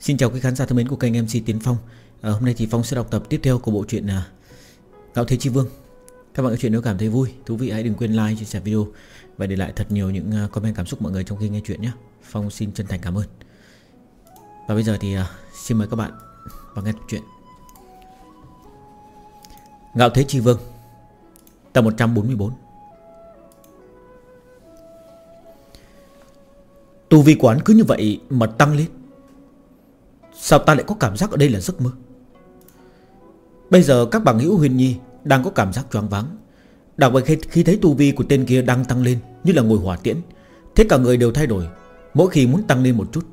Xin chào quý khán giả thân mến của kênh MC Tiến Phong. À, Hôm nay thì Phong sẽ đọc tập tiếp theo của bộ truyện à, Gạo Thế Chi Vương. Các bạn có chuyện nếu cảm thấy vui, thú vị hãy đừng quên like, chia sẻ video Và để lại thật nhiều những à, comment cảm xúc mọi người trong khi nghe chuyện nhé. Phong xin chân thành cảm ơn. Và bây giờ thì à, xin mời các bạn vào nghe chuyện Gạo Thế Chi Vương Tập 144 Tu vi quán cứ như vậy mà tăng lên. Sao ta lại có cảm giác ở đây là giấc mơ? Bây giờ các bằng hữu huyền nhi Đang có cảm giác choáng váng. Đặc biệt khi, khi thấy tu vi của tên kia đang tăng lên Như là ngồi hỏa tiễn Thế cả người đều thay đổi. Mỗi khi muốn tăng lên một chút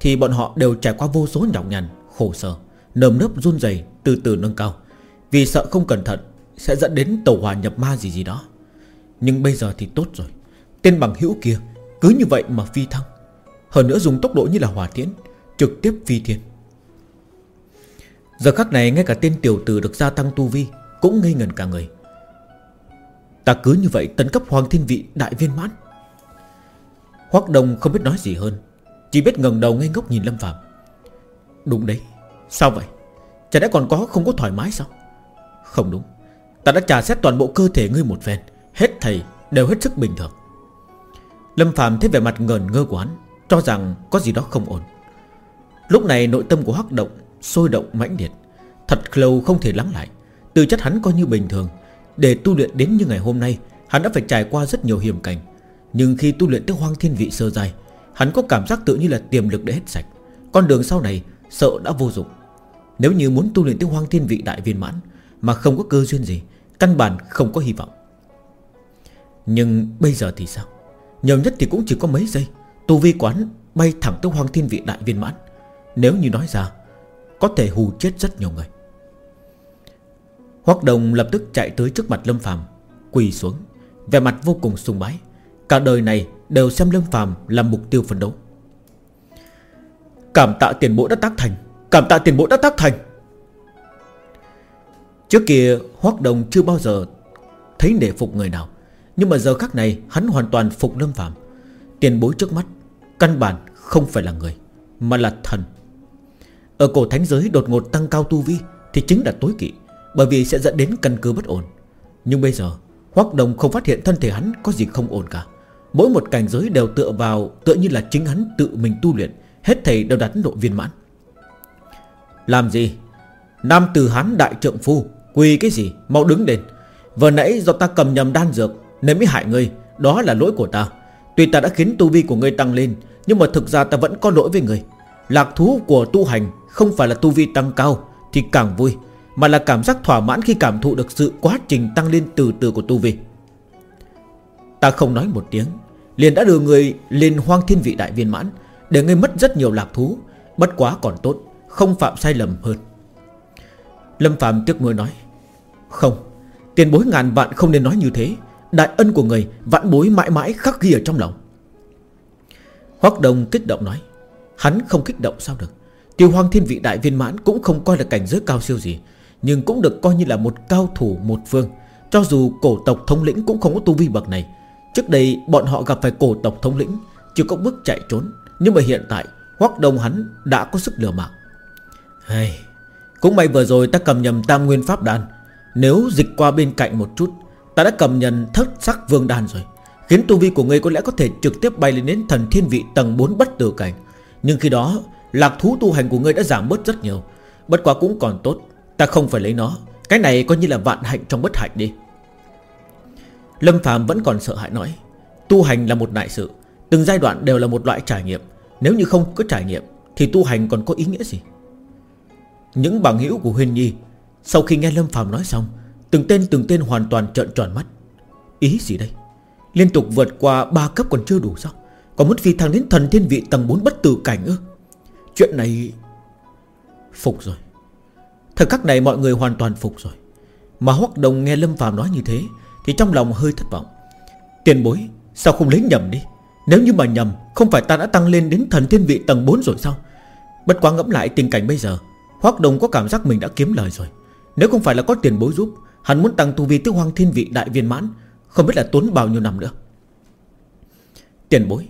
Thì bọn họ đều trải qua vô số nhọc nhằn, khổ sở Nơm nớp run rẩy từ từ nâng cao. Vì sợ không cẩn thận Sẽ dẫn đến tàu hòa nhập ma gì gì đó. Nhưng bây giờ thì tốt rồi. Tên bằng hữu kia cứ như vậy mà phi thăng. Hơn nữa dùng tốc độ như là hỏa tiễn Trực tiếp phi thiên. Giờ khắc này ngay cả tên tiểu tử được gia tăng tu vi Cũng ngây ngần cả người. Ta cứ như vậy tấn cấp hoàng thiên vị đại viên mãn. Hoác Đông không biết nói gì hơn, Chỉ biết ngẩng đầu ngây ngốc nhìn Lâm Phạm Đúng đấy, Sao vậy? Chả đã còn có không có thoải mái sao? Không đúng, Ta đã trả xét toàn bộ cơ thể ngươi một phen, Hết thầy đều hết sức bình thường. Lâm Phạm thấy vẻ mặt ngờn ngơ của hắn, Cho rằng có gì đó không ổn. Lúc này nội tâm của Hoác Động Sôi động mãnh liệt. Thật lâu không thể lắng lại. Từ chất hắn coi như bình thường. Để tu luyện đến như ngày hôm nay, Hắn đã phải trải qua rất nhiều hiểm cảnh. Nhưng khi tu luyện tới hoang thiên vị sơ dài Hắn có cảm giác tự như là tiềm lực để hết sạch. Con đường sau này, sợ đã vô dụng. Nếu như muốn tu luyện tới hoang thiên vị đại viên mãn, Mà không có cơ duyên gì, Căn bản không có hy vọng. Nhưng bây giờ thì sao? Nhiều nhất thì cũng chỉ có mấy giây. Tu vi quán bay thẳng tới hoang thiên vị đại viên mãn. Nếu như nói ra, có thể hù chết rất nhiều người. Hoắc Đồng lập tức chạy tới trước mặt Lâm Phàm, Quỳ xuống, vẻ mặt vô cùng sùng bái. Cả đời này đều xem Lâm Phàm làm mục tiêu phấn đấu. Cảm tạ tiền bộ đã tác thành, Cảm tạ tiền bộ đã tác thành. Trước kia, Hoắc Đồng chưa bao giờ Thấy nể phục người nào, Nhưng mà giờ khắc này hắn hoàn toàn phục Lâm Phàm. Tiền bối trước mắt Căn bản không phải là người, Mà là thần. Ở cổ thánh giới đột ngột tăng cao tu vi Thì chính là tối kỵ. Bởi vì sẽ dẫn đến căn cứ bất ổn. Nhưng bây giờ Hoác Đồng không phát hiện thân thể hắn có gì không ổn cả. Mỗi một cảnh giới đều tựa vào, Tựa như là chính hắn tự mình tu luyện, Hết thầy đều đạt độ viên mãn. Làm gì? Nam từ hắn đại trượng phu, Quỳ cái gì? Mau đứng lên. Vừa nãy do ta cầm nhầm đan dược, Nên mới hại ngươi. Đó là lỗi của ta. Tuy ta đã khiến tu vi của ngươi tăng lên, Nhưng mà thực ra ta vẫn có lỗi với ngươi. Lạc thú của tu hành không phải là tu vi tăng cao, Thì càng vui. Mà là cảm giác thỏa mãn khi cảm thụ được sự quá trình tăng lên từ từ của tu vi. Ta không nói một tiếng, Liền đã đưa người lên hoang thiên vị đại viên mãn, Để ngươi mất rất nhiều lạc thú, Bất quá còn tốt, Không phạm sai lầm hơn. Lâm Phạm tiếc nuối nói, Không, Tiền bối ngàn vạn không nên nói như thế, Đại ân của người vạn bối mãi mãi khắc ghi ở trong lòng. Hoác Đông kích động nói, Hắn không kích động sao được, Tiêu hoang thiên vị đại viên mãn cũng không coi là cảnh giới cao siêu gì nhưng cũng được coi như là một cao thủ một phương. Cho dù cổ tộc thống lĩnh cũng không có tu vi bậc này. Trước đây bọn họ gặp phải cổ tộc thống lĩnh Chưa có bước chạy trốn. Nhưng mà hiện tại Hoác đông hắn đã có sức lừa mạng. Hey, Cũng may vừa rồi ta cầm nhầm tam nguyên pháp đan. Nếu dịch qua bên cạnh một chút Ta đã cầm nhầm thất sắc vương đan rồi. Khiến tu vi của ngươi có lẽ có thể trực tiếp bay lên đến thần thiên vị tầng 4 bất tử cảnh. Nhưng khi đó Lạc thú tu hành của ngươi đã giảm bớt rất nhiều. Bất quá cũng còn tốt. Ta không phải lấy nó. Cái này coi như là vạn hạnh trong bất hạnh đi. Lâm Phạm vẫn còn sợ hãi nói, Tu hành là một đại sự. Từng giai đoạn đều là một loại trải nghiệm. Nếu như không có trải nghiệm, Thì tu hành còn có ý nghĩa gì? Những bằng hữu của Huyên Nhi, Sau khi nghe Lâm Phạm nói xong, Từng tên từng tên hoàn toàn trợn tròn mắt. Ý gì đây? Liên tục vượt qua ba cấp còn chưa đủ sao? Còn muốn phi thăng đến thần thiên vị tầng 4 bất tử cảnh ư? Chuyện này Phục rồi. Thời khắc này mọi người hoàn toàn phục rồi. Mà Hoắc Đồng nghe Lâm Phạm nói như thế Thì trong lòng hơi thất vọng. Tiền bối, sao không lấy nhầm đi? Nếu như mà nhầm, Không phải ta đã tăng lên đến thần thiên vị tầng 4 rồi sao? Bất quá ngẫm lại tình cảnh bây giờ, Hoắc Đồng có cảm giác mình đã kiếm lời rồi. Nếu không phải là có tiền bối giúp, Hắn muốn tăng tu vi tới hoang thiên vị đại viên mãn, Không biết là tốn bao nhiêu năm nữa. Tiền bối,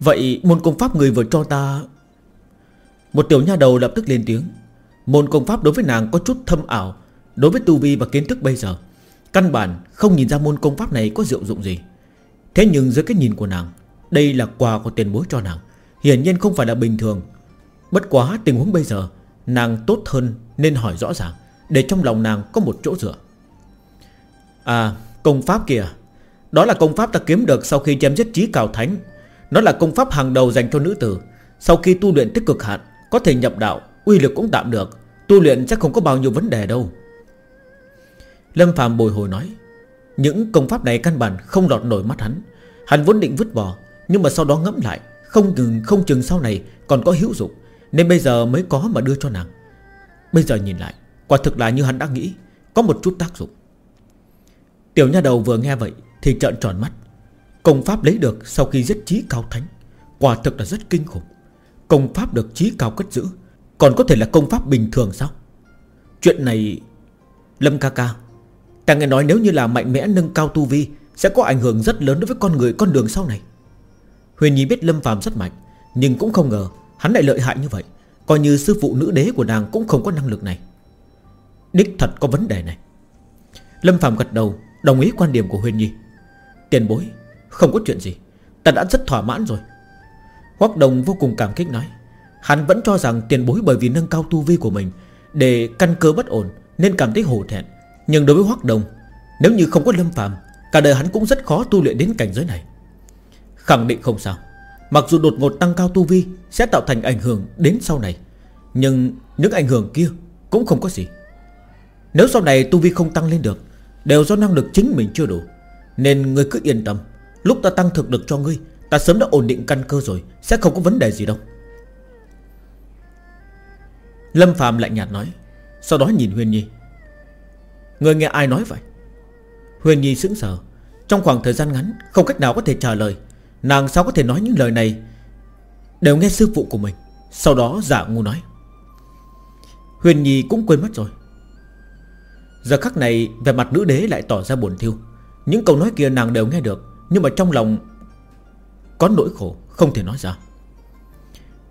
Vậy môn công pháp người vừa cho ta. Một tiểu nha đầu lập tức lên tiếng. Môn công pháp đối với nàng có chút thâm ảo. Đối với tu vi và kiến thức bây giờ, Căn bản không nhìn ra môn công pháp này có diệu dụng gì. Thế nhưng dưới cái nhìn của nàng, Đây là quà của tiền bối cho nàng. Hiển nhiên không phải là bình thường. Bất quá tình huống bây giờ, Nàng tốt hơn nên hỏi rõ ràng, Để trong lòng nàng có một chỗ dựa. À công pháp kìa. Đó là công pháp ta kiếm được sau khi chém giết trí cào thánh. Nó là công pháp hàng đầu dành cho nữ tử. Sau khi tu luyện tích cực hạn, Có thể nhập đạo Uy lực cũng tạm được Tu luyện chắc không có bao nhiêu vấn đề đâu. Lâm Phạm bồi hồi nói Những công pháp này căn bản không lọt nổi mắt hắn. Hắn vốn định vứt bỏ Nhưng mà sau đó ngẫm lại Không chừng, không chừng sau này còn có hữu dụng Nên bây giờ mới có mà đưa cho nàng. Bây giờ nhìn lại Quả thực là như hắn đã nghĩ Có một chút tác dụng. Tiểu nha đầu vừa nghe vậy Thì trợn tròn mắt. Công pháp lấy được sau khi giết trí cao thánh Quả thực là rất kinh khủng. Công pháp được trí cao cất giữ còn có thể là công pháp bình thường sao? Chuyện này, Lâm ca ca, Ta nghe nói nếu như là mạnh mẽ nâng cao tu vi, Sẽ có ảnh hưởng rất lớn đối với con người, con đường sau này. Huyền Nhi biết Lâm Phạm rất mạnh, Nhưng cũng không ngờ Hắn lại lợi hại như vậy. Coi như sư phụ nữ đế của nàng cũng không có năng lực này. Đích thật có vấn đề này. Lâm Phạm gật đầu, Đồng ý quan điểm của Huyền Nhi. Tiền bối, Không có chuyện gì, Ta đã rất thỏa mãn rồi. Hoác Đồng vô cùng cảm kích nói. Hắn vẫn cho rằng tiền bối bởi vì nâng cao tu vi của mình Để căn cơ bất ổn Nên cảm thấy hổ thẹn. Nhưng đối với Hoác Đồng, Nếu như không có Lâm phàm, Cả đời hắn cũng rất khó tu luyện đến cảnh giới này. Khẳng định không sao. Mặc dù đột ngột tăng cao tu vi Sẽ tạo thành ảnh hưởng đến sau này, Nhưng những ảnh hưởng kia Cũng không có gì. Nếu sau này tu vi không tăng lên được, Đều do năng lực chính mình chưa đủ, Nên ngươi cứ yên tâm. Lúc ta tăng thực lực cho ngươi, Ta sớm đã ổn định căn cơ rồi, Sẽ không có vấn đề gì đâu. Lâm Phạm lạnh nhạt nói. Sau đó nhìn Huyền Nhi. Người nghe ai nói vậy? Huyền Nhi sững sờ. Trong khoảng thời gian ngắn, Không cách nào có thể trả lời. Nàng sao có thể nói những lời này? Đều nghe sư phụ của mình. Sau đó giả ngu nói. Huyền Nhi cũng quên mất rồi. Giờ khắc này Về mặt nữ đế lại tỏ ra buồn thiêu Những câu nói kia nàng đều nghe được, Nhưng mà trong lòng Có nỗi khổ, không thể nói ra.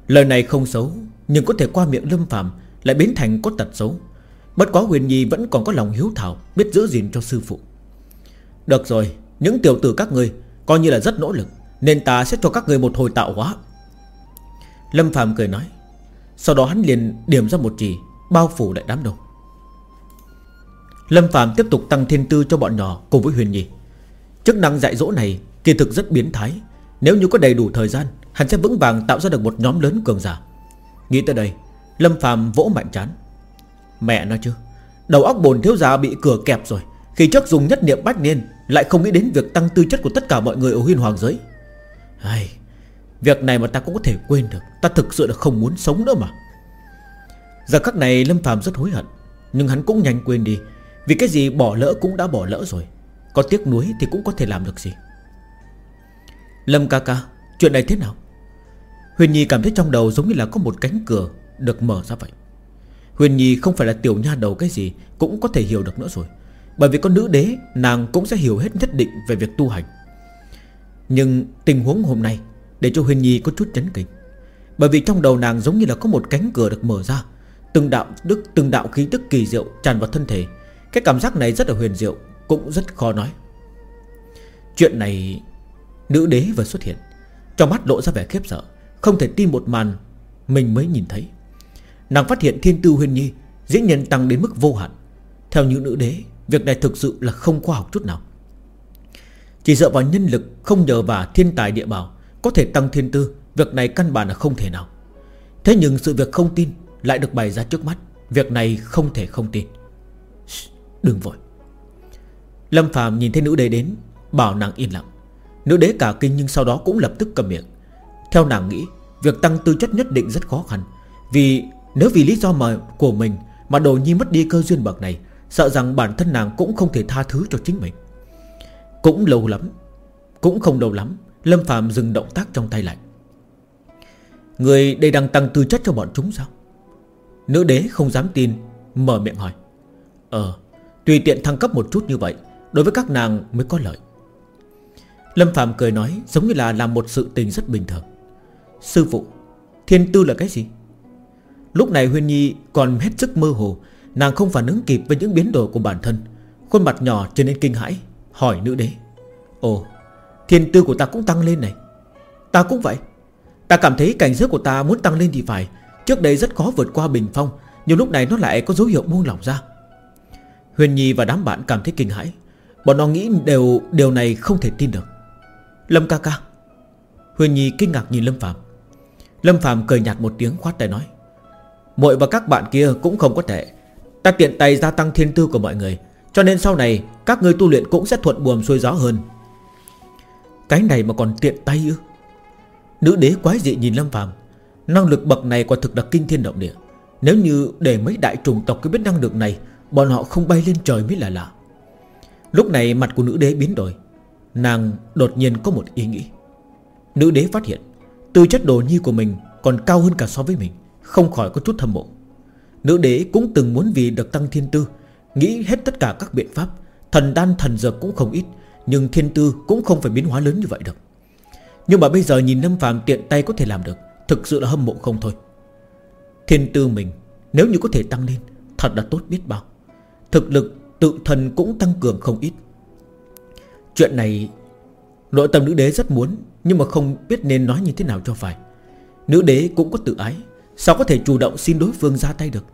Lời này không xấu nhưng có thể qua miệng lâm phàm Lại biến thành có tật xấu. Bất quá huyền nhi vẫn còn có lòng hiếu thảo, Biết giữ gìn cho sư phụ. Được rồi, Những tiểu tử các người Coi như là rất nỗ lực, Nên ta sẽ cho các người một hồi tạo hóa. Lâm phàm cười nói. Sau đó hắn liền điểm ra một chỉ, Bao phủ lại đám đông. Lâm Phạm tiếp tục tăng thiên tư cho bọn nhỏ cùng với Huyền Nhi. Chức năng dạy dỗ này kỳ thực rất biến thái. Nếu như có đầy đủ thời gian, Hắn sẽ vững vàng tạo ra được một nhóm lớn cường giả. Nghĩ tới đây Lâm Phạm vỗ mạnh chán. Mẹ nói chứ Đầu óc bồn thiếu gia bị cửa kẹp rồi Khi trước dùng nhất niệm bách niên Lại không nghĩ đến việc tăng tư chất của tất cả mọi người ở huyên hoàng giới. Ai, Việc này mà ta cũng có thể quên được Ta thực sự là không muốn sống nữa mà. Giờ khắc này Lâm Phạm rất hối hận Nhưng hắn cũng nhanh quên đi vì cái gì bỏ lỡ cũng đã bỏ lỡ rồi Có tiếc nuối thì cũng có thể làm được gì. Lâm ca ca Chuyện này thế nào? Huyền Nhi cảm thấy trong đầu giống như là có một cánh cửa Được mở ra vậy. Huyền Nhi không phải là tiểu nha đầu cái gì Cũng có thể hiểu được nữa rồi, Bởi vì con nữ đế nàng cũng sẽ hiểu hết nhất định Về việc tu hành. Nhưng tình huống hôm nay Để cho Huyền Nhi có chút chấn kinh, Bởi vì trong đầu nàng giống như là có một cánh cửa được mở ra, Từng đạo đức, từng đạo khí tức kỳ diệu tràn vào thân thể. Cái cảm giác này rất là huyền diệu, Cũng rất khó nói. Chuyện này Nữ đế vừa xuất hiện, Trong mắt lộ ra vẻ khiếp sợ. Không thể tin một màn Mình mới nhìn thấy. Nàng phát hiện thiên tư huyền nhi Dĩ nhiên tăng đến mức vô hạn. Theo những nữ đế, Việc này thực sự là không khoa học chút nào. Chỉ dựa vào nhân lực Không nhờ vào thiên tài địa bảo Có thể tăng thiên tư, Việc này căn bản là không thể nào. Thế nhưng sự việc không tin Lại được bày ra trước mắt, Việc này không thể không tin. Đừng vội. Lâm Phạm nhìn thấy nữ đế đến, Bảo nàng yên lặng. Nữ đế cả kinh nhưng sau đó cũng lập tức cầm miệng. Theo nàng nghĩ Việc tăng tư chất nhất định rất khó khăn. Vì nếu vì lý do mà, của mình Mà đồ nhi mất đi cơ duyên bậc này, Sợ rằng bản thân nàng cũng không thể tha thứ cho chính mình. Cũng lâu lắm, Cũng không lâu lắm, Lâm Phạm dừng động tác trong tay lại. Người đây đang tăng tư chất cho bọn chúng sao? Nữ đế không dám tin, Mở miệng hỏi. Ờ Tùy tiện thăng cấp một chút như vậy, Đối với các nàng mới có lợi. Lâm Phạm cười nói, Giống như là làm một sự tình rất bình thường. Sư phụ, Thiên tư là cái gì? Lúc này Huyên Nhi còn hết sức mơ hồ, Nàng không phản ứng kịp với những biến đổi của bản thân. Khuôn mặt nhỏ trở nên kinh hãi, Hỏi nữ đế. Ồ, thiên tư của ta cũng tăng lên này. Ta cũng vậy. Ta cảm thấy cảnh giới của ta muốn tăng lên thì phải. Trước đây rất khó vượt qua bình phong, Nhưng lúc này nó lại có dấu hiệu buông lỏng ra. Huyền Nhi và đám bạn cảm thấy kinh hãi. Bọn nó nghĩ đều, điều này không thể tin được. Lâm ca ca. Huyền Nhi kinh ngạc nhìn Lâm Phạm. Lâm Phạm cười nhạt một tiếng khoát tay nói Mội và các bạn kia cũng không có thể Ta tiện tay gia tăng thiên tư của mọi người, Cho nên sau này Các người tu luyện cũng sẽ thuận buồm xuôi gió hơn. Cái này mà còn tiện tay ư? Nữ đế quái dị nhìn Lâm Phạm Năng lực bậc này quả thực là kinh thiên động địa. Nếu như để mấy đại trùng tộc cái biết năng lực này, Bọn họ không bay lên trời mới là lạ. Lúc này mặt của nữ đế biến đổi, Nàng đột nhiên có một ý nghĩ. Nữ đế phát hiện Tư chất đồ nhi của mình còn cao hơn cả so với mình, Không khỏi có chút thâm mộ. Nữ đế cũng từng muốn vì được tăng thiên tư, Nghĩ hết tất cả các biện pháp, Thần đan thần dược cũng không ít, Nhưng thiên tư cũng không phải biến hóa lớn như vậy được. Nhưng mà bây giờ nhìn Lâm Phạm tiện tay có thể làm được, Thực sự là hâm mộ không thôi. Thiên tư mình, Nếu như có thể tăng lên, Thật là tốt biết bao. Thực lực, tự thần cũng tăng cường không ít. Chuyện này Nội tâm nữ đế rất muốn, Nhưng mà không biết nên nói như thế nào cho phải. Nữ đế cũng có tự ái, Sao có thể chủ động xin đối phương ra tay được?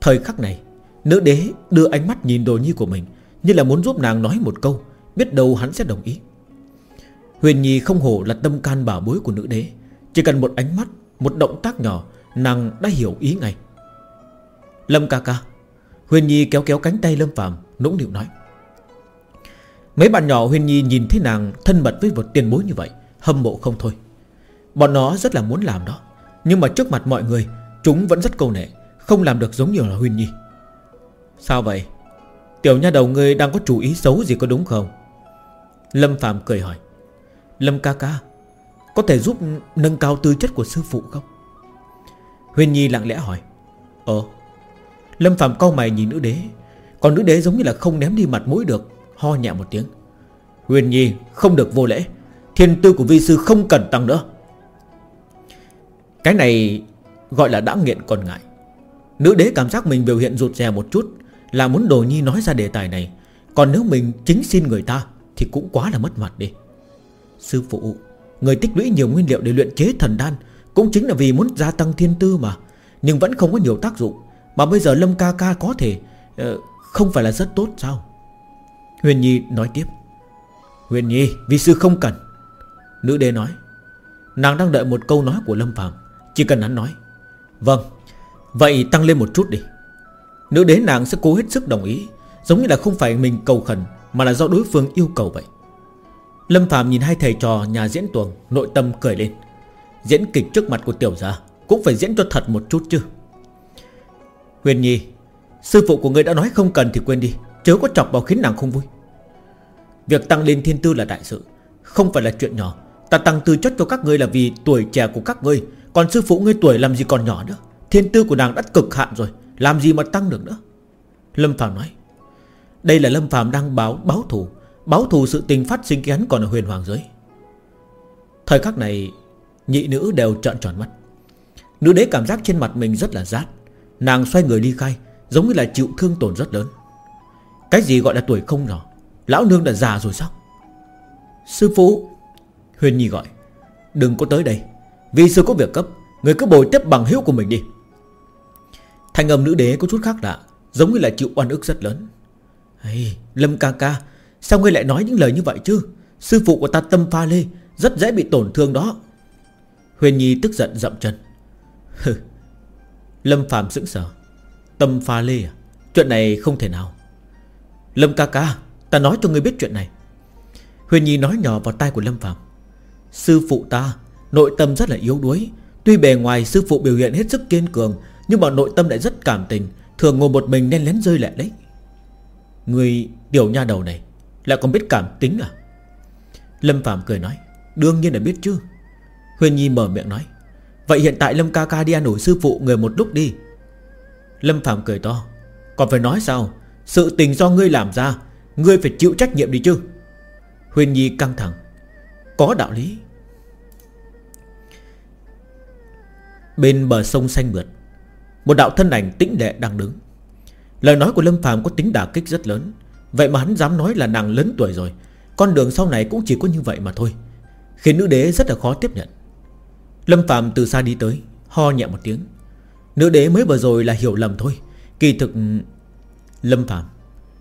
Thời khắc này, Nữ đế đưa ánh mắt nhìn đồ nhi của mình, Như là muốn giúp nàng nói một câu, Biết đâu hắn sẽ đồng ý. Huyền Nhi không hổ là tâm can bảo bối của nữ đế, Chỉ cần một ánh mắt, Một động tác nhỏ, Nàng đã hiểu ý ngay. Lâm ca ca, Huyền Nhi kéo kéo cánh tay Lâm Phạm Nũng nịu nói. Mấy bạn nhỏ Huyền Nhi nhìn thấy nàng thân mật với vật tiền bối như vậy, Hâm mộ không thôi. Bọn nó rất là muốn làm đó, Nhưng mà trước mặt mọi người, Chúng vẫn rất câu nệ Không làm được giống như là Huyền Nhi. Sao vậy? Tiểu nha đầu ngươi đang có chủ ý xấu gì có đúng không? Lâm Phạm cười hỏi. Lâm ca ca, Có thể giúp nâng cao tư chất của sư phụ không? Huyền Nhi lặng lẽ hỏi. Ờ. Lâm Phạm cau mày nhìn nữ đế, Còn nữ đế giống như là không ném đi mặt mũi được Ho nhẹ một tiếng. Huyền Nhi không được vô lễ Thiên tư của vi sư không cần tăng nữa. Cái này gọi là đã nghiện còn ngại. Nữ đế cảm giác mình biểu hiện rụt rè một chút Là muốn đồ nhi nói ra đề tài này. Còn nếu mình chính xin người ta Thì cũng quá là mất mặt đi. Sư phụ Người tích lũy nhiều nguyên liệu để luyện chế thần đan Cũng chính là vì muốn gia tăng thiên tư mà. Nhưng vẫn không có nhiều tác dụng Mà bây giờ Lâm ca ca có thể uh, Không phải là rất tốt sao? Huyền Nhi nói tiếp. Huyền Nhi, vì sư không cần. Nữ đế nói, Nàng đang đợi một câu nói của Lâm Phạm Chỉ cần hắn nói. Vâng Vậy tăng lên một chút đi. Nữ đế nàng sẽ cố hết sức đồng ý, Giống như là không phải mình cầu khẩn, Mà là do đối phương yêu cầu vậy. Lâm Phạm nhìn hai thầy trò nhà diễn tuồng, Nội tâm cười lên. Diễn kịch trước mặt của tiểu gia Cũng phải diễn cho thật một chút chứ. Huyền Nhi, Sư phụ của người đã nói không cần thì quên đi, Chớ có chọc vào khiến nàng không vui. Việc tăng lên thiên tư là đại sự, Không phải là chuyện nhỏ. Ta tăng tư chất cho các ngươi là vì tuổi trẻ của các ngươi, Còn sư phụ ngươi tuổi làm gì còn nhỏ nữa? Thiên tư của nàng đã cực hạn rồi, Làm gì mà tăng được nữa? Lâm Phạm nói, Đây là Lâm Phạm đang báo báo thù. Báo thù sự tình phát sinh khi hắn còn ở huyền hoàng giới. Thời khắc này, Nhị nữ đều trợn tròn mắt. Nữ đế cảm giác trên mặt mình rất là rát. Nàng xoay người đi khai, Giống như là chịu thương tổn rất lớn. Cái gì gọi là tuổi không nhỏ? Lão nương đã già rồi sao? Sư phụ Huyền Nhi gọi Đừng có tới đây. Vì sư có việc cấp Người cứ bồi tiếp bằng hiếu của mình đi. Thanh âm nữ đế có chút khác lạ Giống như là chịu oan ức rất lớn. Hey, Lâm ca ca Sao ngươi lại nói những lời như vậy chứ? Sư phụ của ta tâm pha lê Rất dễ bị tổn thương đó. Huyền Nhi tức giận dậm chân. Lâm Phạm sững sờ. Tâm pha lê à? Chuyện này không thể nào. Lâm ca ca Ta nói cho ngươi biết chuyện này. Huyền Nhi nói nhỏ vào tai của Lâm Phạm Sư phụ ta, Nội tâm rất là yếu đuối. Tuy bề ngoài sư phụ biểu hiện hết sức kiên cường, Nhưng mà nội tâm lại rất cảm tình, Thường ngồi một mình nên lén rơi lệ đấy. Người tiểu nha đầu này Lại còn biết cảm tính à? Lâm Phạm cười nói, Đương nhiên là biết chứ. Huyền Nhi mở miệng nói, Vậy hiện tại Lâm ca ca đi ăn ủi sư phụ người một lúc đi. Lâm Phạm cười to, Còn phải nói sao? Sự tình do ngươi làm ra Ngươi phải chịu trách nhiệm đi chứ. Huyền Nhi căng thẳng. Có đạo lý. Bên bờ sông xanh mượt, Một đạo thân ảnh tĩnh lệ đang đứng. Lời nói của Lâm Phạm có tính đả kích rất lớn, Vậy mà hắn dám nói là nàng lớn tuổi rồi, Con đường sau này cũng chỉ có như vậy mà thôi, Khiến nữ đế rất là khó tiếp nhận. Lâm Phạm từ xa đi tới, Ho nhẹ một tiếng. Nữ đế mới vừa rồi là hiểu lầm thôi, Kỳ thực, Lâm Phạm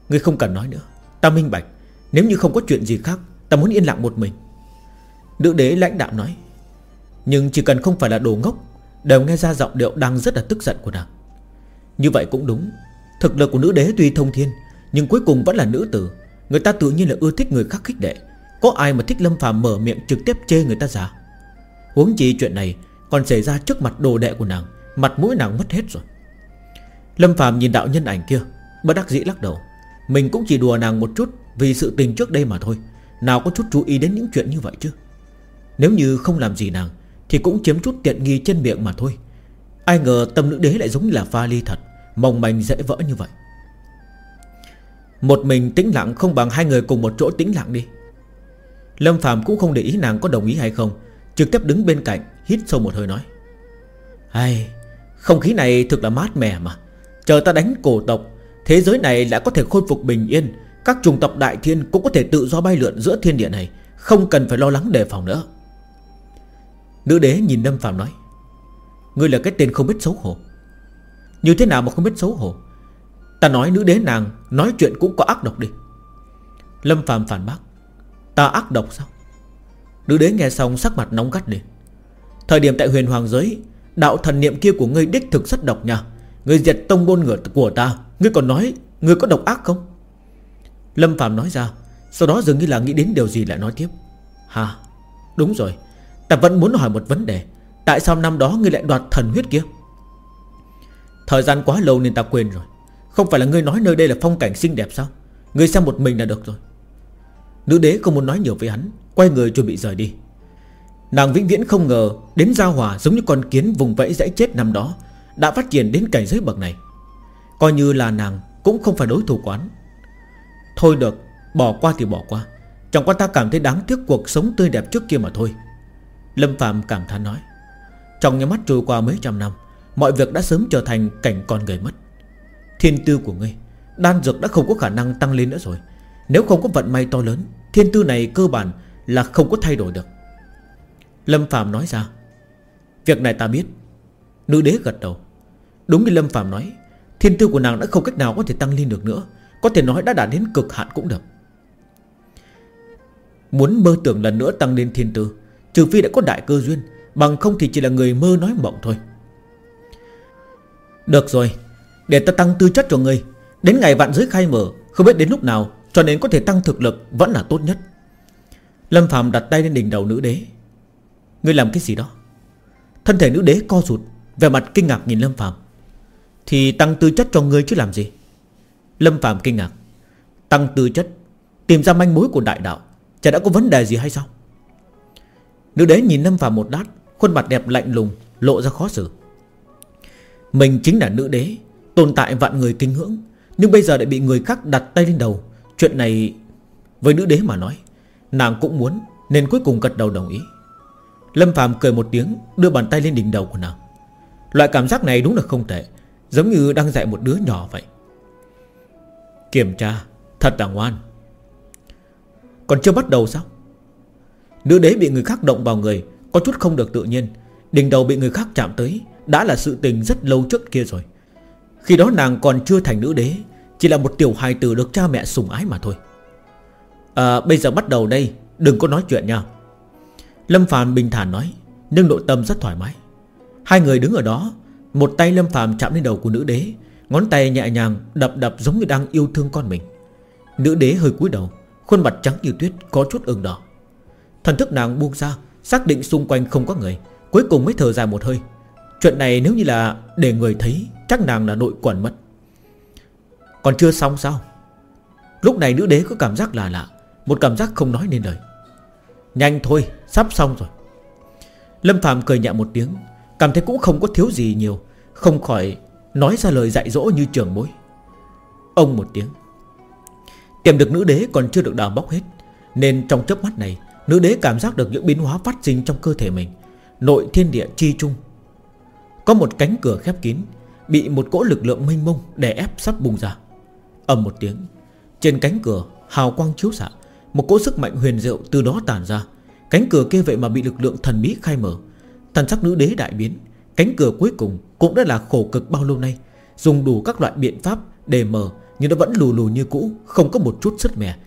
Ngươi không cần nói nữa. Ta minh bạch, Nếu như không có chuyện gì khác, Ta muốn yên lặng một mình. Nữ đế lãnh đạo nói, Nhưng chỉ cần không phải là đồ ngốc, Đều nghe ra giọng điệu đang rất là tức giận của nàng. Như vậy cũng đúng, Thực lực của nữ đế tuy thông thiên, Nhưng cuối cùng vẫn là nữ tử. Người ta tự nhiên là ưa thích người khác khích đệ Có ai mà thích Lâm Phàm mở miệng trực tiếp chê người ta giả Huống chi chuyện này Còn xảy ra trước mặt đồ đệ của nàng, Mặt mũi nàng mất hết rồi. Lâm Phàm nhìn đạo nhân ảnh kia, Bất đắc dĩ lắc đầu. Mình cũng chỉ đùa nàng một chút Vì sự tình trước đây mà thôi. Nào có chút chú ý đến những chuyện như vậy chứ? Nếu như không làm gì nàng, Thì cũng chiếm chút tiện nghi trên miệng mà thôi. Ai ngờ tâm nữ đế lại giống như là pha ly thật, Mong manh dễ vỡ như vậy. Một mình tĩnh lặng không bằng hai người cùng một chỗ tĩnh lặng đi. Lâm Phạm cũng không để ý nàng có đồng ý hay không, Trực tiếp đứng bên cạnh, Hít sâu một hơi nói. Hay Không khí này thực là mát mẻ mà. Chờ ta đánh cổ tộc Thế giới này lại có thể khôi phục bình yên. Các chủng tộc đại thiên cũng có thể tự do bay lượn giữa thiên địa này, Không cần phải lo lắng đề phòng nữa. Nữ đế nhìn Lâm Phạm nói, Ngươi là cái tên không biết xấu hổ. Như thế nào mà không biết xấu hổ? Ta nói nữ đế nàng Nói chuyện cũng có ác độc đi. Lâm Phạm phản bác, Ta ác độc sao? Nữ đế nghe xong sắc mặt nóng gắt đi Thời điểm tại huyền hoàng giới, Đạo thần niệm kia của ngươi đích thực rất độc nha. Ngươi diệt tông môn ngựa của ta Ngươi còn nói Ngươi có độc ác không? Lâm Phạm nói ra, Sau đó dường như là nghĩ đến điều gì lại nói tiếp. Hà, Đúng rồi, Ta vẫn muốn hỏi một vấn đề, Tại sao năm đó ngươi lại đoạt thần huyết kia? Thời gian quá lâu nên ta quên rồi, Không phải là ngươi nói nơi đây là phong cảnh xinh đẹp sao? Ngươi xem một mình là được rồi. Nữ đế không muốn nói nhiều với hắn, Quay người chuẩn bị rời đi. Nàng vĩnh viễn không ngờ Đến giao hòa giống như con kiến vùng vẫy dãy chết năm đó Đã phát triển đến cảnh giới bậc này. Coi như là nàng cũng không phải đối thủ quán Thôi được, Bỏ qua thì bỏ qua. Chẳng qua ta cảm thấy đáng tiếc cuộc sống tươi đẹp trước kia mà thôi. Lâm Phạm cảm thán nói. Trong nhà mắt trôi qua mấy trăm năm, Mọi việc đã sớm trở thành cảnh con người mất. Thiên tư của ngươi, Đan dược đã không có khả năng tăng lên nữa rồi. Nếu không có vận may to lớn, Thiên tư này cơ bản là không có thay đổi được. Lâm Phạm nói ra. Việc này ta biết. Nữ đế gật đầu. Đúng như Lâm Phạm nói Thiên tư của nàng đã không cách nào có thể tăng lên được nữa. Có thể nói đã đạt đến cực hạn cũng được. Muốn mơ tưởng lần nữa tăng lên thiên tư, Trừ phi đã có đại cơ duyên, Bằng không thì chỉ là người mơ nói mộng thôi. Được rồi, Để ta tăng tư chất cho ngươi. Đến ngày vạn giới khai mở, Không biết đến lúc nào, Cho nên có thể tăng thực lực vẫn là tốt nhất. Lâm Phạm đặt tay lên đỉnh đầu nữ đế. Ngươi làm cái gì đó? Thân thể nữ đế co rụt Về mặt kinh ngạc nhìn Lâm Phạm thì tăng tư chất cho ngươi chứ làm gì? Lâm Phạm kinh ngạc. Tăng tư chất? Tìm ra manh mối của đại đạo, Chả đã có vấn đề gì hay sao? Nữ đế nhìn Lâm Phạm một đát Khuôn mặt đẹp lạnh lùng, Lộ ra khó xử. Mình chính là nữ đế, Tồn tại vạn người kinh ngưỡng, Nhưng bây giờ lại bị người khác đặt tay lên đầu. Chuyện này, Với nữ đế mà nói, Nàng cũng muốn, Nên cuối cùng gật đầu đồng ý. Lâm Phạm cười một tiếng, Đưa bàn tay lên đỉnh đầu của nàng. Loại cảm giác này đúng là không tệ Giống như đang dạy một đứa nhỏ vậy. Kiểm tra, Thật là ngoan. Còn chưa bắt đầu sao? Nữ đế bị người khác động vào người, Có chút không được tự nhiên. Đỉnh đầu bị người khác chạm tới, Đã là sự tình rất lâu trước kia rồi. Khi đó nàng còn chưa thành nữ đế, Chỉ là một tiểu hài tử được cha mẹ sủng ái mà thôi. À bây giờ bắt đầu đây, Đừng có nói chuyện nha. Lâm Phàm bình thản nói, Nhưng nội tâm rất thoải mái. Hai người đứng ở đó một tay Lâm Phạm chạm lên đầu của nữ đế, Ngón tay nhẹ nhàng đập đập giống như đang yêu thương con mình. Nữ đế hơi cúi đầu, Khuôn mặt trắng như tuyết, có chút ửng đỏ. Thần thức nàng buông ra, Xác định xung quanh không có người, Cuối cùng mới thở dài một hơi. Chuyện này nếu như là để người thấy, Chắc nàng là nội quẩn mất. Còn chưa xong sao? Lúc này nữ đế có cảm giác là lạ, Một cảm giác không nói nên lời. Nhanh thôi, sắp xong rồi. Lâm Phạm cười nhẹ một tiếng Cảm thấy cũng không có thiếu gì nhiều, Không khỏi nói ra lời dạy dỗ như trường bối. Ông một tiếng Tìm được nữ đế còn chưa được đào bóc hết, Nên trong chớp mắt này, Nữ đế cảm giác được những biến hóa phát sinh trong cơ thể mình, Nội thiên địa chi chung Có một cánh cửa khép kín, Bị một cỗ lực lượng mênh mông đè ép sắp bùng ra. Ầm một tiếng, Trên cánh cửa hào quang chiếu xạ Một cỗ sức mạnh huyền diệu từ đó tản ra. Cánh cửa kia vậy mà bị lực lượng thần bí khai mở Thần sắc nữ đế đại biến, Cánh cửa cuối cùng cũng đã là khổ cực bao lâu nay, Dùng đủ các loại biện pháp để mở, Nhưng nó vẫn lù lù như cũ, Không có một chút sức mẻ.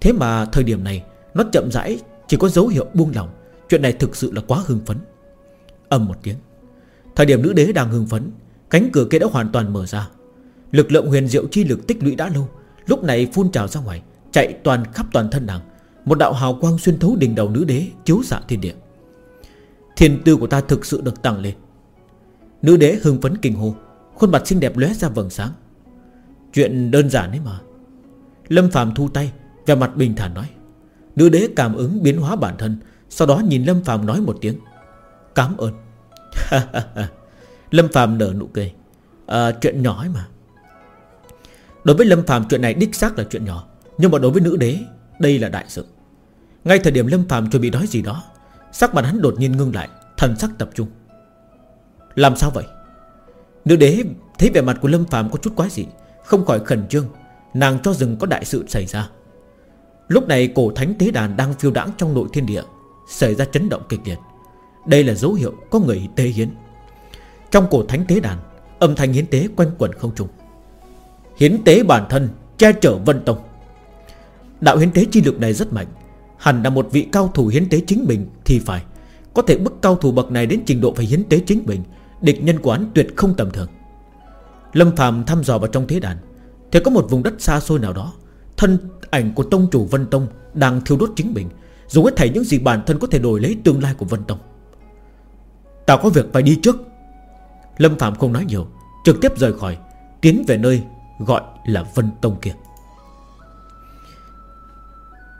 Thế mà thời điểm này, Nó chậm rãi, chỉ có dấu hiệu buông lỏng, Chuyện này thực sự là quá hưng phấn. Âm một tiếng, Thời điểm nữ đế đang hưng phấn, Cánh cửa kia đã hoàn toàn mở ra. Lực lượng huyền diệu chi lực tích lũy đã lâu, Lúc này phun trào ra ngoài, Chạy toàn khắp toàn thân nàng. Một đạo hào quang xuyên thấu đỉnh đầu nữ đế, Chiếu xạ thiên địa. Thiên tư của ta thực sự được tăng lên. Nữ đế hưng phấn kinh hô Khuôn mặt xinh đẹp lóe ra vầng sáng. Chuyện đơn giản đấy mà. Lâm Phạm thu tay Về mặt bình thản nói. Nữ đế cảm ứng biến hóa bản thân Sau đó nhìn Lâm Phạm nói một tiếng. Cảm ơn. Lâm Phạm nở nụ cười. À, Chuyện nhỏ ấy mà. Đối với Lâm Phạm chuyện này đích xác là chuyện nhỏ Nhưng mà đối với nữ đế Đây là đại sự. Ngay thời điểm Lâm Phạm chuẩn bị nói gì đó Sắc mặt hắn đột nhiên ngưng lại, Thần sắc tập trung. Làm sao vậy? Nữ đế thấy vẻ mặt của Lâm phàm có chút quái dị, Không khỏi khẩn trương, Nàng cho rừng có đại sự xảy ra. Lúc này cổ thánh tế đàn đang phiêu đãng trong nội thiên địa, Xảy ra chấn động kịch liệt. Đây là dấu hiệu có người tế hiến. Trong cổ thánh tế đàn, Âm thanh hiến tế quanh quẩn không trùng Hiến tế bản thân Che chở Vân Tông. Đạo hiến tế chi lực này rất mạnh Hẳn là một vị cao thủ hiến tế chính mình, Thì phải. Có thể bức cao thủ bậc này đến trình độ phải hiến tế chính mình, Địch nhân của hắn tuyệt không tầm thường. Lâm Phạm thăm dò vào trong thế đàn, Thì có một vùng đất xa xôi nào đó. Thân ảnh của tông chủ Vân Tông Đang thiêu đốt chính mình Dùng hết thảy những gì bản thân có thể đổi lấy tương lai của Vân Tông. Ta có việc phải đi trước. Lâm Phạm không nói nhiều, Trực tiếp rời khỏi, Tiến về nơi gọi là Vân Tông kia.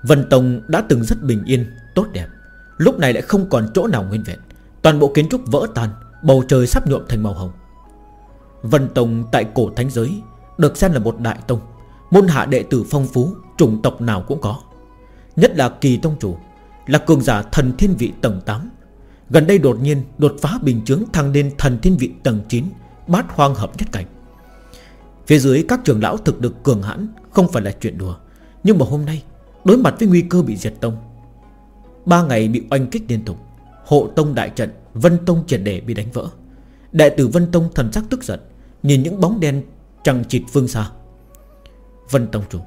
Vân Tông đã từng rất bình yên, Tốt đẹp. Lúc này lại không còn chỗ nào nguyên vẹn. Toàn bộ kiến trúc vỡ tan, Bầu trời sắp nhuộm thành màu hồng. Vân Tông tại cổ thánh giới, Được xem là một đại tông. Môn hạ đệ tử phong phú, Chủng tộc nào cũng có. Nhất là kỳ tông chủ, Là cường giả thần thiên vị tầng 8 Gần đây đột nhiên đột phá bình chướng Thăng lên thần thiên vị tầng 9 Bát hoang hợp nhất cảnh. Phía dưới các trường lão thực được cường hãn, Không phải là chuyện đùa. Nhưng mà hôm nay Đối mặt với nguy cơ bị diệt tông, Ba ngày bị oanh kích liên tục, Hộ tông đại trận Vân tông triệt để bị đánh vỡ. Đại tử Vân tông thần sắc tức giận, Nhìn những bóng đen chẳng chịt phương xa. Vân tông chủ,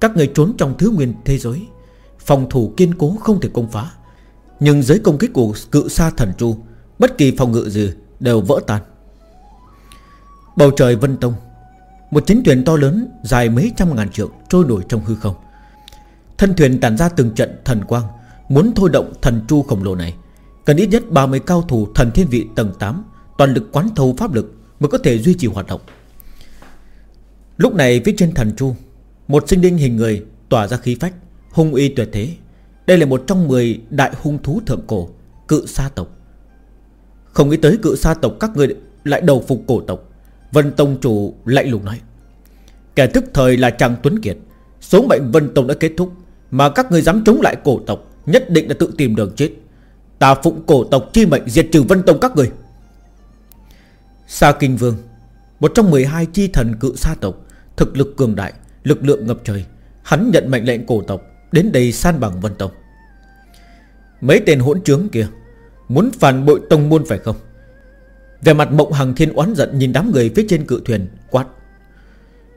Các người trốn trong thứ nguyên thế giới, Phòng thủ kiên cố không thể công phá. Nhưng giới công kích của cự sa thần chu, Bất kỳ phòng ngự gì đều vỡ tan. Bầu trời Vân Tông, Một chính thuyền to lớn Dài mấy trăm ngàn trượng trôi nổi trong hư không. Thân thuyền tàn ra từng trận thần quang, Muốn thôi động thần chu khổng lồ này. Cần ít nhất 30 cao thủ thần thiên vị tầng 8 Toàn lực quán thâu pháp lực Mới có thể duy trì hoạt động. Lúc này phía trên thần chu, Một sinh linh hình người tỏa ra khí phách, Hung uy tuyệt thế. Đây là một trong 10 đại hung thú thượng cổ, Cự sa tộc. Không nghĩ tới cự sa tộc các người lại đầu phục cổ tộc. Vân Tông chủ lạnh lùng nói, Kẻ thức thời là Trang Tuấn Kiệt, Số mệnh Vân Tông đã kết thúc. Mà các người dám chống lại cổ tộc, Nhất định là tự tìm đường chết. Ta phụng cổ tộc chi mệnh diệt trừ Vân Tông các người. Sa Kinh Vương, Một trong 12 chi thần cự sa tộc, Thực lực cường đại, Lực lượng ngập trời. Hắn nhận mệnh lệnh cổ tộc, Đến đây san bằng Vân Tông. Mấy tên hỗn trướng kia, Muốn phản bội tông môn phải không? Về mặt mộng hằng thiên oán giận Nhìn đám người phía trên cự thuyền, quát.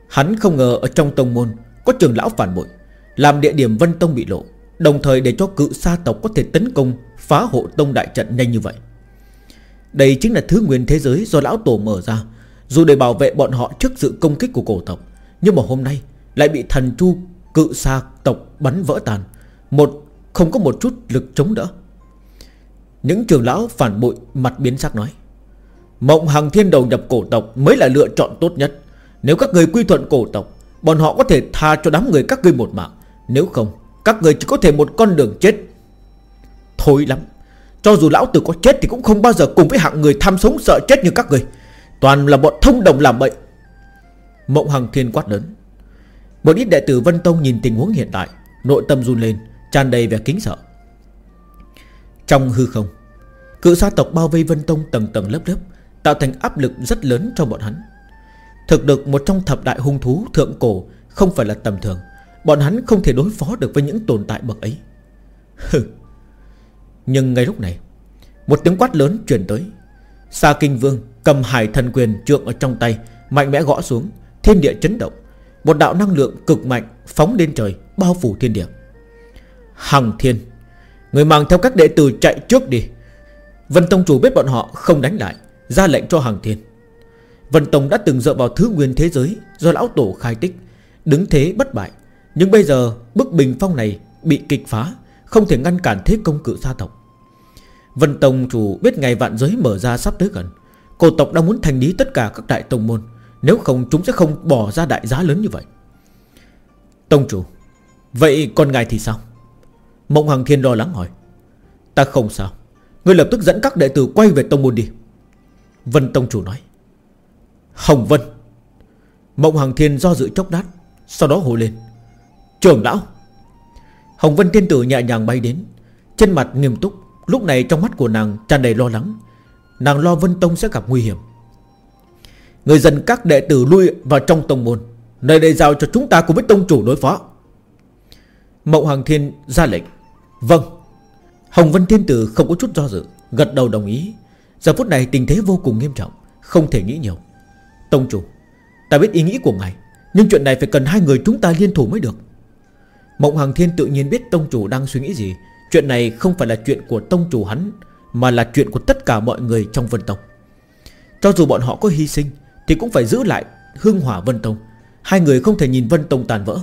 Hắn không ngờ ở trong tông môn Có trường lão phản bội. Làm địa điểm Vân Tông bị lộ, Đồng thời để cho cự sa tộc có thể tấn công, Phá hộ tông đại trận nhanh như vậy. Đây chính là thứ nguyên thế giới Do lão tổ mở ra. Dù để bảo vệ bọn họ trước sự công kích của cổ tộc, Nhưng mà hôm nay Lại bị thần chu, cự sa tộc bắn vỡ tàn Một, không có một chút lực chống đỡ. Những trường lão phản bội Mặt biến sắc nói, Mộng hàng thiên đầu nhập cổ tộc Mới là lựa chọn tốt nhất. Nếu các người quy thuận cổ tộc, Bọn họ có thể tha cho đám người các ngươi một mạng. Nếu không, Các người chỉ có thể một con đường chết. Thôi lắm, Cho dù lão tử có chết thì cũng không bao giờ cùng với hạng người tham sống sợ chết như các người. Toàn là bọn thông đồng làm bậy. Mộng Hằng Thiên quát lớn. Một ít đệ tử Vân Tông nhìn tình huống hiện tại, Nội tâm run lên, tràn đầy vẻ kính sợ. Trong hư không, Cự sa tộc bao vây Vân Tông tầng tầng lớp lớp, Tạo thành áp lực rất lớn cho bọn hắn. Thực được một trong thập đại hung thú thượng cổ Không phải là tầm thường. Bọn hắn không thể đối phó được với những tồn tại bậc ấy. Nhưng ngay lúc này, Một tiếng quát lớn truyền tới. Sa Kinh Vương cầm hải thần quyền trượng ở trong tay, Mạnh mẽ gõ xuống, Thiên địa chấn động. Một đạo năng lượng cực mạnh phóng lên trời, Bao phủ thiên địa. Hằng thiên, Người mang theo các đệ tử chạy trước đi. Vân Tông chủ biết bọn họ không đánh lại, Ra lệnh cho Hằng thiên. Vân Tông đã từng dựa vào thứ nguyên thế giới Do lão tổ khai tích, Đứng thế bất bại. Nhưng bây giờ, bức bình phong này bị kịch phá, Không thể ngăn cản thế công cự gia tộc. Vân Tông chủ biết ngày vạn giới mở ra sắp tới gần, Cổ tộc đang muốn thành lý tất cả các đại tông môn, Nếu không chúng sẽ không bỏ ra đại giá lớn như vậy. Tông chủ, Vậy con ngài thì sao? Mộng hoàng Thiên lo lắng hỏi. Ta không sao, Ngươi lập tức dẫn các đệ tử quay về tông môn đi. Vân Tông chủ nói. Hồng Vân. Mộng hoàng Thiên do dự chốc đát Sau đó hồ lên. Trường lão. Hồng Vân tiên tử nhẹ nhàng bay đến. Trên mặt nghiêm túc, Lúc này trong mắt của nàng tràn đầy lo lắng. Nàng lo Vân Tông sẽ gặp nguy hiểm. Người dân các đệ tử lui vào trong tông môn, Nơi đây giao cho chúng ta cùng với tông chủ đối phó. Mậu Hoàng Thiên ra lệnh. Vâng. Hồng Vân Thiên Tử không có chút do dự, Gật đầu đồng ý. Giờ phút này tình thế vô cùng nghiêm trọng, Không thể nghĩ nhiều. Tông chủ, Ta biết ý nghĩ của ngài, Nhưng chuyện này phải cần hai người chúng ta liên thủ mới được. Mộng Hằng Thiên tự nhiên biết Tông chủ đang suy nghĩ gì. Chuyện này không phải là chuyện của Tông chủ hắn, Mà là chuyện của tất cả mọi người trong Vân Tông. Cho dù bọn họ có hy sinh, Thì cũng phải giữ lại hương hỏa Vân Tông. Hai người không thể nhìn Vân Tông tàn vỡ.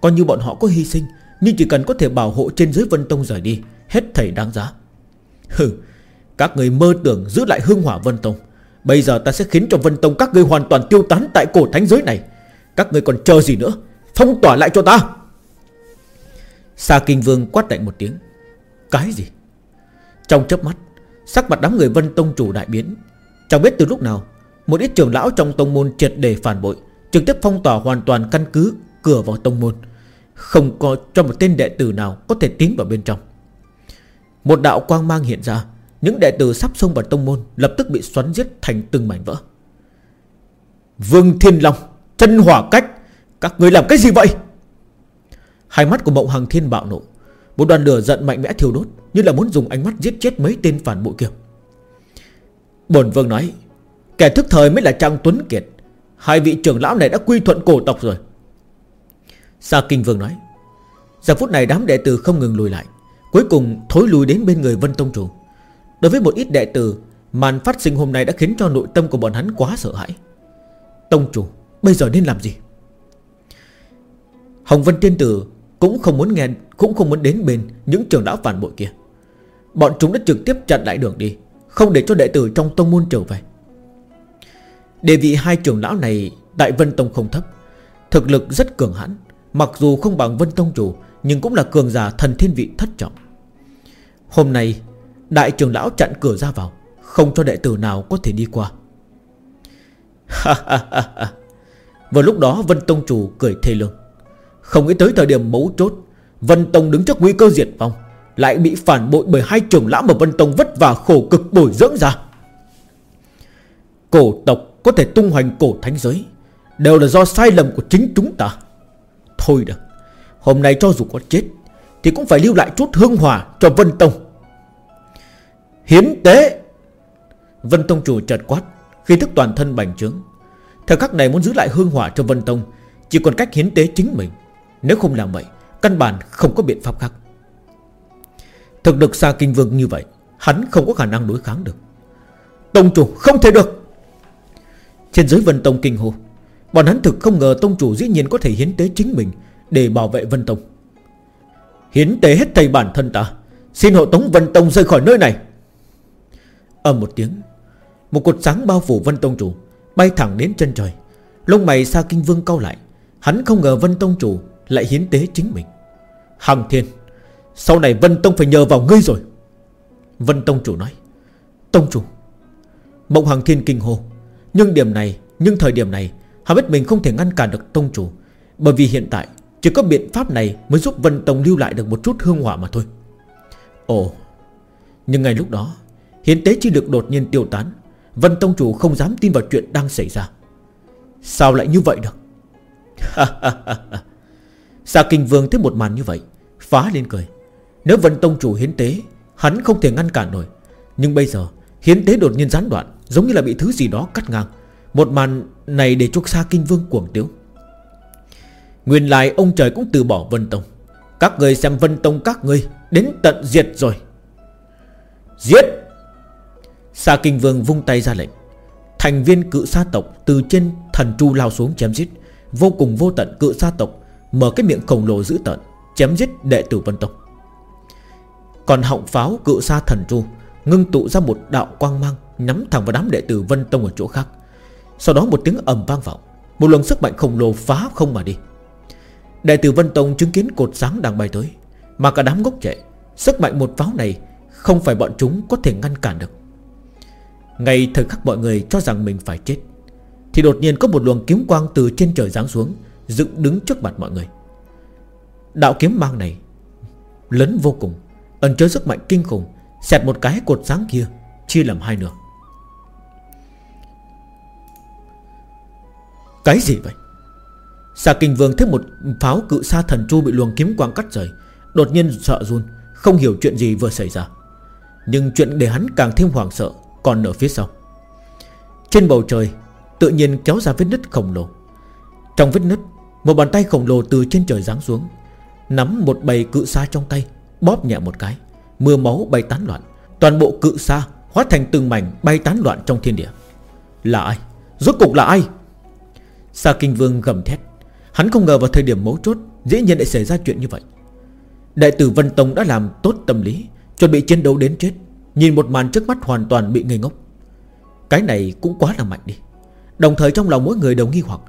Còn như bọn họ có hy sinh, Nhưng chỉ cần có thể bảo hộ trên dưới Vân Tông rời đi, Hết thầy đáng giá. Hừ, Các người mơ tưởng giữ lại hương hỏa Vân Tông. Bây giờ ta sẽ khiến cho Vân Tông các người hoàn toàn tiêu tán tại cổ thánh giới này. Các người còn chờ gì nữa? Phong tỏa lại cho ta! Sa Kinh Vương quát lạnh một tiếng. Cái gì? Trong chớp mắt, Sắc mặt đám người Vân Tông chủ đại biến. Chẳng biết từ lúc nào, Một ít trưởng lão trong tông môn triệt đề phản bội, Trực tiếp phong tỏa hoàn toàn căn cứ, Cửa vào tông môn. Không có cho một tên đệ tử nào Có thể tiến vào bên trong. Một đạo quang mang hiện ra, Những đệ tử sắp xông vào tông môn Lập tức bị xoắn giết thành từng mảnh vỡ. Vương Thiên Long, Chân hỏa cách, Các người làm cái gì vậy? Hai mắt của mộng hằng thiên bạo nộ. Một đoàn lửa giận mạnh mẽ thiêu đốt, Như là muốn dùng ánh mắt giết chết mấy tên phản bội kia. Bồn vương nói, Kẻ thức thời mới là Trang Tuấn Kiệt. Hai vị trưởng lão này đã quy thuận cổ tộc rồi. Sa Kinh Vương nói, Giờ phút này đám đệ tử không ngừng lùi lại, Cuối cùng thối lùi đến bên người Vân Tông Chủ. Đối với một ít đệ tử, Màn phát sinh hôm nay đã khiến cho nội tâm của bọn hắn quá sợ hãi. Tông Chủ, Bây giờ nên làm gì? Hồng Vân Tiên Tử cũng không muốn nghe, Cũng không muốn đến bên những trưởng lão phản bội kia. Bọn chúng đã trực tiếp chặn lại đường đi, Không để cho đệ tử trong tông môn trở về. Đề vị hai trưởng lão này Đại Vân Tông không thấp, Thực lực rất cường hãn, Mặc dù không bằng Vân Tông Chủ, Nhưng cũng là cường giả thần thiên vị thất trọng. Hôm nay, Đại trưởng lão chặn cửa ra vào, Không cho đệ tử nào có thể đi qua. Vào lúc đó, Vân Tông Chủ cười thê lương. Không nghĩ tới thời điểm mấu chốt, Vân Tông đứng trước nguy cơ diệt vong, Lại bị phản bội bởi hai trưởng lão mà Vân Tông vất vả khổ cực bồi dưỡng ra. Cổ tộc có thể tung hoành cổ thánh giới, Đều là do sai lầm của chính chúng ta. Thôi được, Hôm nay cho dù có chết, Thì cũng phải lưu lại chút hương hòa cho Vân Tông. Hiến tế! Vân Tông chủ chợt quát, Khi thức toàn thân bành trướng. Thời khắc này muốn giữ lại hương hỏa cho Vân Tông, Chỉ còn cách hiến tế chính mình. Nếu không làm vậy, Căn bản không có biện pháp khác. Thực lực xa kinh vương như vậy, Hắn không có khả năng đối kháng được. Tông chủ không thể được. Trên dưới Vân Tông kinh hồ Bọn hắn thực không ngờ Tông chủ dĩ nhiên có thể hiến tế chính mình Để bảo vệ Vân Tông. Hiến tế hết thầy bản thân ta, Xin hộ tống Vân Tông rời khỏi nơi này. Âm một tiếng, Một cột sáng bao phủ Vân Tông chủ, Bay thẳng đến chân trời. Lông mày xa kinh vương cau lại, Hắn không ngờ Vân Tông chủ lại hiến tế chính mình. Hằng thiên, Sau này Vân Tông phải nhờ vào ngươi rồi. Vân Tông chủ nói, Tông chủ, Mộng Hằng thiên kinh hồ nhưng điểm này, Nhưng thời điểm này Hắn biết mình không thể ngăn cản được Tông Chủ, Bởi vì hiện tại Chỉ có biện pháp này mới giúp Vân Tông lưu lại được một chút hương hỏa mà thôi. Ồ, Nhưng ngay lúc đó, Hiến tế chỉ được đột nhiên tiêu tán, Vân Tông Chủ không dám tin vào chuyện đang xảy ra. Sao lại như vậy được? Sa Kinh Vương thấy một màn như vậy, Phá lên cười. Nếu Vân Tông Chủ hiến tế, Hắn không thể ngăn cản nổi. Nhưng bây giờ, hiến tế đột nhiên gián đoạn, Giống như là bị thứ gì đó cắt ngang. Một màn này để cho Sa Kinh Vương cuồng tiếu. Nguyên lại ông trời cũng từ bỏ Vân Tông. Các người xem Vân Tông các ngươi, Đến tận diệt rồi. Giết! Sa Kinh Vương vung tay ra lệnh. Thành viên cự sa tộc từ trên thần tru lao xuống chém giết. Vô cùng vô tận cự sa tộc Mở cái miệng khổng lồ dữ tợn, Chém giết đệ tử Vân Tông. Còn họng pháo cự sa thần tru Ngưng tụ ra một đạo quang mang Nhắm thẳng vào đám đệ tử Vân Tông ở chỗ khác. Sau đó một tiếng ầm vang vọng Một luồng sức mạnh khổng lồ phá không mà đi. Đệ tử Vân Tông chứng kiến cột sáng đang bay tới Mà cả đám gốc trệ Sức mạnh một pháo này Không phải bọn chúng có thể ngăn cản được. Ngay thời khắc mọi người cho rằng mình phải chết Thì đột nhiên có một luồng kiếm quang từ trên trời giáng xuống Dựng đứng trước mặt mọi người. Đạo kiếm mang này, Lớn vô cùng, Ẩn chứa sức mạnh kinh khủng, Xẹt một cái cột sáng kia, Chia làm hai nửa. Cái gì vậy? Xà kinh vương thấy một pháo cự sa thần chu Bị luồng kiếm quang cắt rời, Đột nhiên sợ run, Không hiểu chuyện gì vừa xảy ra. Nhưng chuyện để hắn càng thêm hoảng sợ Còn ở phía sau. Trên bầu trời, Tự nhiên kéo ra vết nứt khổng lồ. Trong vết nứt một bàn tay khổng lồ từ trên trời giáng xuống, Nắm một bầy cự sa trong tay, Bóp nhẹ một cái. Mưa máu bay tán loạn, Toàn bộ cự sa hóa thành từng mảnh bay tán loạn trong thiên địa. Là ai? Rốt cục là ai? Sa Kinh Vương gầm thét. Hắn không ngờ vào thời điểm mấu chốt, Dĩ nhiên lại xảy ra chuyện như vậy. Đại tử Vân Tông đã làm tốt tâm lý, Chuẩn bị chiến đấu đến chết, Nhìn một màn trước mắt hoàn toàn bị ngây ngốc. Cái này cũng quá là mạnh đi. Đồng thời trong lòng mỗi người đều nghi hoặc,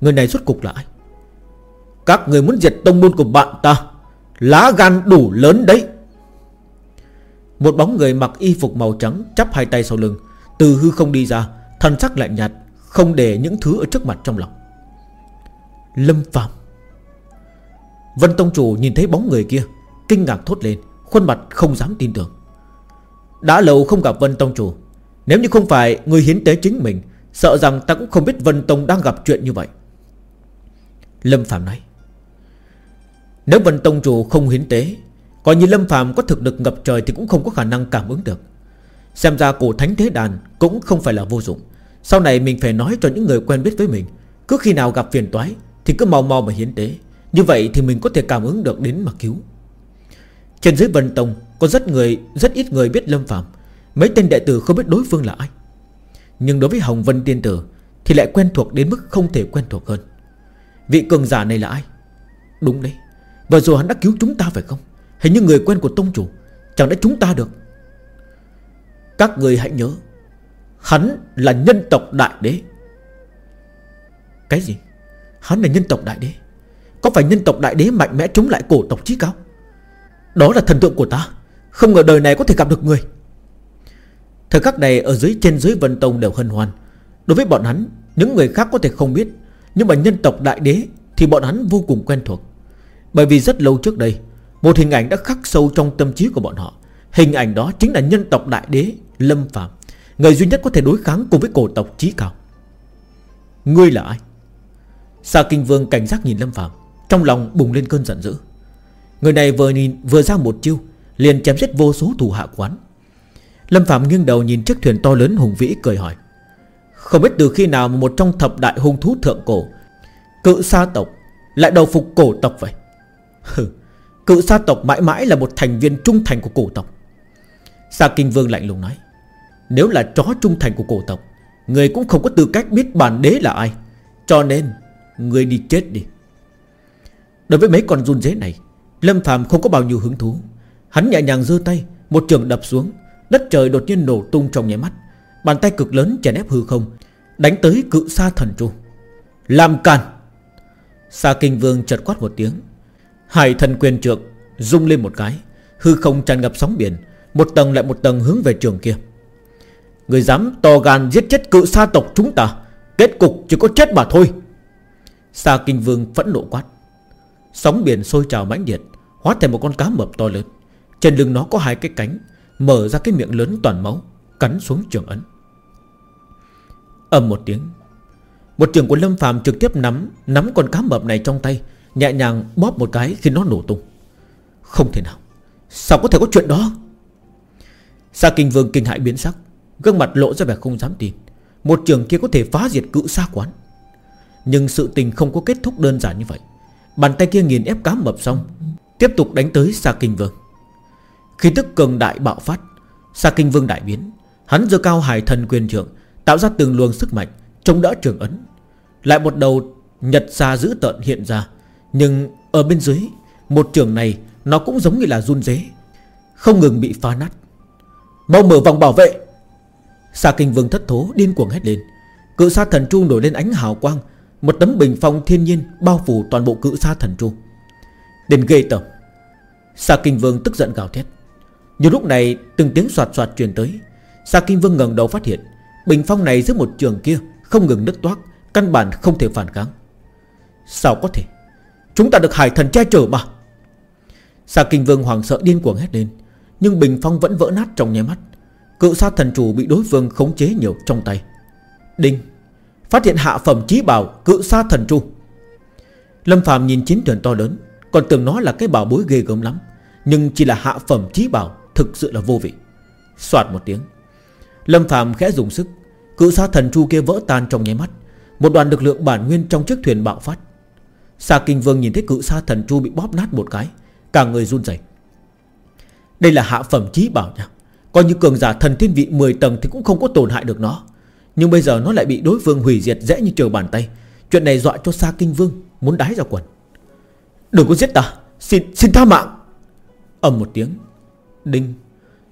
Người này rốt cục là ai? Các người muốn diệt tông môn của bạn ta, Lá gan đủ lớn đấy. Một bóng người mặc y phục màu trắng Chắp hai tay sau lưng. Từ hư không đi ra, Thân sắc lạnh nhạt, Không để những thứ ở trước mặt trong lòng. Lâm Phạm Vân Tông Chủ nhìn thấy bóng người kia, Kinh ngạc thốt lên, Khuôn mặt không dám tin tưởng. Đã lâu không gặp Vân Tông Chủ, Nếu như không phải người hiến tế chính mình, Sợ rằng ta cũng không biết Vân Tông đang gặp chuyện như vậy. Lâm Phạm nói. Nếu Vân Tông Chủ không hiến tế, coi như Lâm phàm có thực lực ngập trời Thì cũng không có khả năng cảm ứng được. Xem ra cổ thánh thế đàn Cũng không phải là vô dụng. Sau này mình phải nói cho những người quen biết với mình, Cứ khi nào gặp phiền toái Thì cứ mau mau mà hiến tế. Như vậy thì mình có thể cảm ứng được đến mà cứu. Trên dưới Vân Tông, Có rất người, rất ít người biết Lâm phàm. Mấy tên đệ tử không biết đối phương là ai. Nhưng đối với Hồng Vân Tiên Tử Thì lại quen thuộc đến mức không thể quen thuộc hơn. Vị cường giả này là ai? Đúng đấy. Vừa rồi hắn đã cứu chúng ta phải không? Hình như người quen của Tông Chủ Chẳng đã chúng ta được. Các người hãy nhớ, Hắn là nhân tộc đại đế. Cái gì? Hắn là nhân tộc đại đế? Có phải nhân tộc đại đế mạnh mẽ chống lại cổ tộc chí cao? Đó là thần tượng của ta, Không ngờ đời này có thể gặp được người. Thời khắc này ở dưới trên dưới Vân Tông đều hân hoan. Đối với bọn hắn, Những người khác có thể không biết, Nhưng mà nhân tộc đại đế Thì bọn hắn vô cùng quen thuộc. Bởi vì rất lâu trước đây, Một hình ảnh đã khắc sâu trong tâm trí của bọn họ. Hình ảnh đó chính là nhân tộc đại đế Lâm Phạm Người duy nhất có thể đối kháng cùng với cổ tộc trí cao. Ngươi là ai? Sa Kinh Vương cảnh giác nhìn Lâm Phạm Trong lòng bùng lên cơn giận dữ. Người này vừa nhìn, vừa ra một chiêu, Liền chém giết vô số thủ hạ quán. Lâm Phạm nghiêng đầu nhìn chiếc thuyền to lớn hùng vĩ, cười hỏi, Không biết từ khi nào một trong thập đại hung thú thượng cổ, Cự sa tộc, Lại đầu phục cổ tộc vậy? Cự sa tộc mãi mãi là một thành viên trung thành của cổ tộc. Sa Kinh Vương lạnh lùng nói, Nếu là chó trung thành của cổ tộc, Người cũng không có tư cách biết bản đế là ai, Cho nên Người đi chết đi. Đối với mấy con run dế này, Lâm Phạm không có bao nhiêu hứng thú. Hắn nhẹ nhàng giơ tay, Một trường đập xuống, Đất trời đột nhiên nổ tung trong nháy mắt, Bàn tay cực lớn chèn ép hư không, Đánh tới cự sa thần tru Làm càn! Sa kinh vương chợt quát một tiếng Hải thần quyền trượng Rung lên một cái, Hư không tràn ngập sóng biển, Một tầng lại một tầng hướng về trường kia. Người dám to gan giết chết cự sa tộc chúng ta, Kết cục chỉ có chết mà thôi. Sa kinh vương phẫn nộ quát. Sóng biển sôi trào mãnh liệt, Hóa thành một con cá mập to lớn. Trên lưng nó có hai cái cánh, Mở ra cái miệng lớn toàn máu, Cắn xuống trường ấn. Ầm một tiếng, Một trường của Lâm phàm trực tiếp nắm Nắm con cá mập này trong tay Nhẹ nhàng bóp một cái khi nó nổ tung. Không thể nào. Sao có thể có chuyện đó? Sa Kinh Vương kinh hại biến sắc, Gương mặt lộ ra vẻ không dám tin. Một trường kia có thể phá diệt cự sa quán. Nhưng sự tình không có kết thúc đơn giản như vậy. Bàn tay kia nghiền ép cá mập xong, Tiếp tục đánh tới Sa Kinh Vương. Khi tức cường đại bạo phát, Sa Kinh Vương đại biến. Hắn dơ cao hải thần quyền trưởng Tạo ra từng luồng sức mạnh, Chống đỡ trường ấn. Lại một đầu nhật xa dữ tợn hiện ra nhưng ở bên dưới, Một trường này nó cũng giống như là run dế Không ngừng bị phá nát. Mau mở vòng bảo vệ. Xà kinh vương thất thố, điên cuồng hét lên. Cự sa thần tru nổi lên ánh hào quang, Một tấm bình phong thiên nhiên Bao phủ toàn bộ cự sa thần tru. Đến ghê tởm Xà kinh vương tức giận gào thét. Nhiều lúc này, từng tiếng soạt soạt truyền tới Xà kinh vương ngẩng đầu phát hiện, Bình phong này giữa một trường kia Không ngừng nứt toác, Căn bản không thể phản kháng. Sao có thể? Chúng ta được hải thần che chở mà. Sa kinh vương hoàng sợ điên cuồng hét lên, Nhưng bình phong vẫn vỡ nát trong nháy mắt. Cự sa thần chủ bị đối phương khống chế nhiều trong tay. Đinh! Phát hiện hạ phẩm trí bảo cự sa thần chu. Lâm phàm nhìn chiến thuyền to lớn, Còn tưởng nó là cái bảo bối ghê gớm lắm, Nhưng chỉ là hạ phẩm trí bảo Thực sự là vô vị. Xoạt một tiếng. Lâm phàm khẽ dùng sức, Cự sa thần chu kia vỡ tan trong nháy mắt. Một đoàn lực lượng bản nguyên trong chiếc thuyền bạo phát. Sa Kinh Vương nhìn thấy cự sa thần chu bị bóp nát một cái Cả người run rẩy. Đây là hạ phẩm trí bảo nha. Coi như cường giả thần thiên vị 10 tầng Thì cũng không có tổn hại được nó. Nhưng bây giờ nó lại bị đối phương hủy diệt dễ như trở bàn tay. Chuyện này dọa cho Sa Kinh Vương Muốn đái ra quần. Đừng có giết ta Xin, xin tha mạng. Ầm một tiếng Đinh.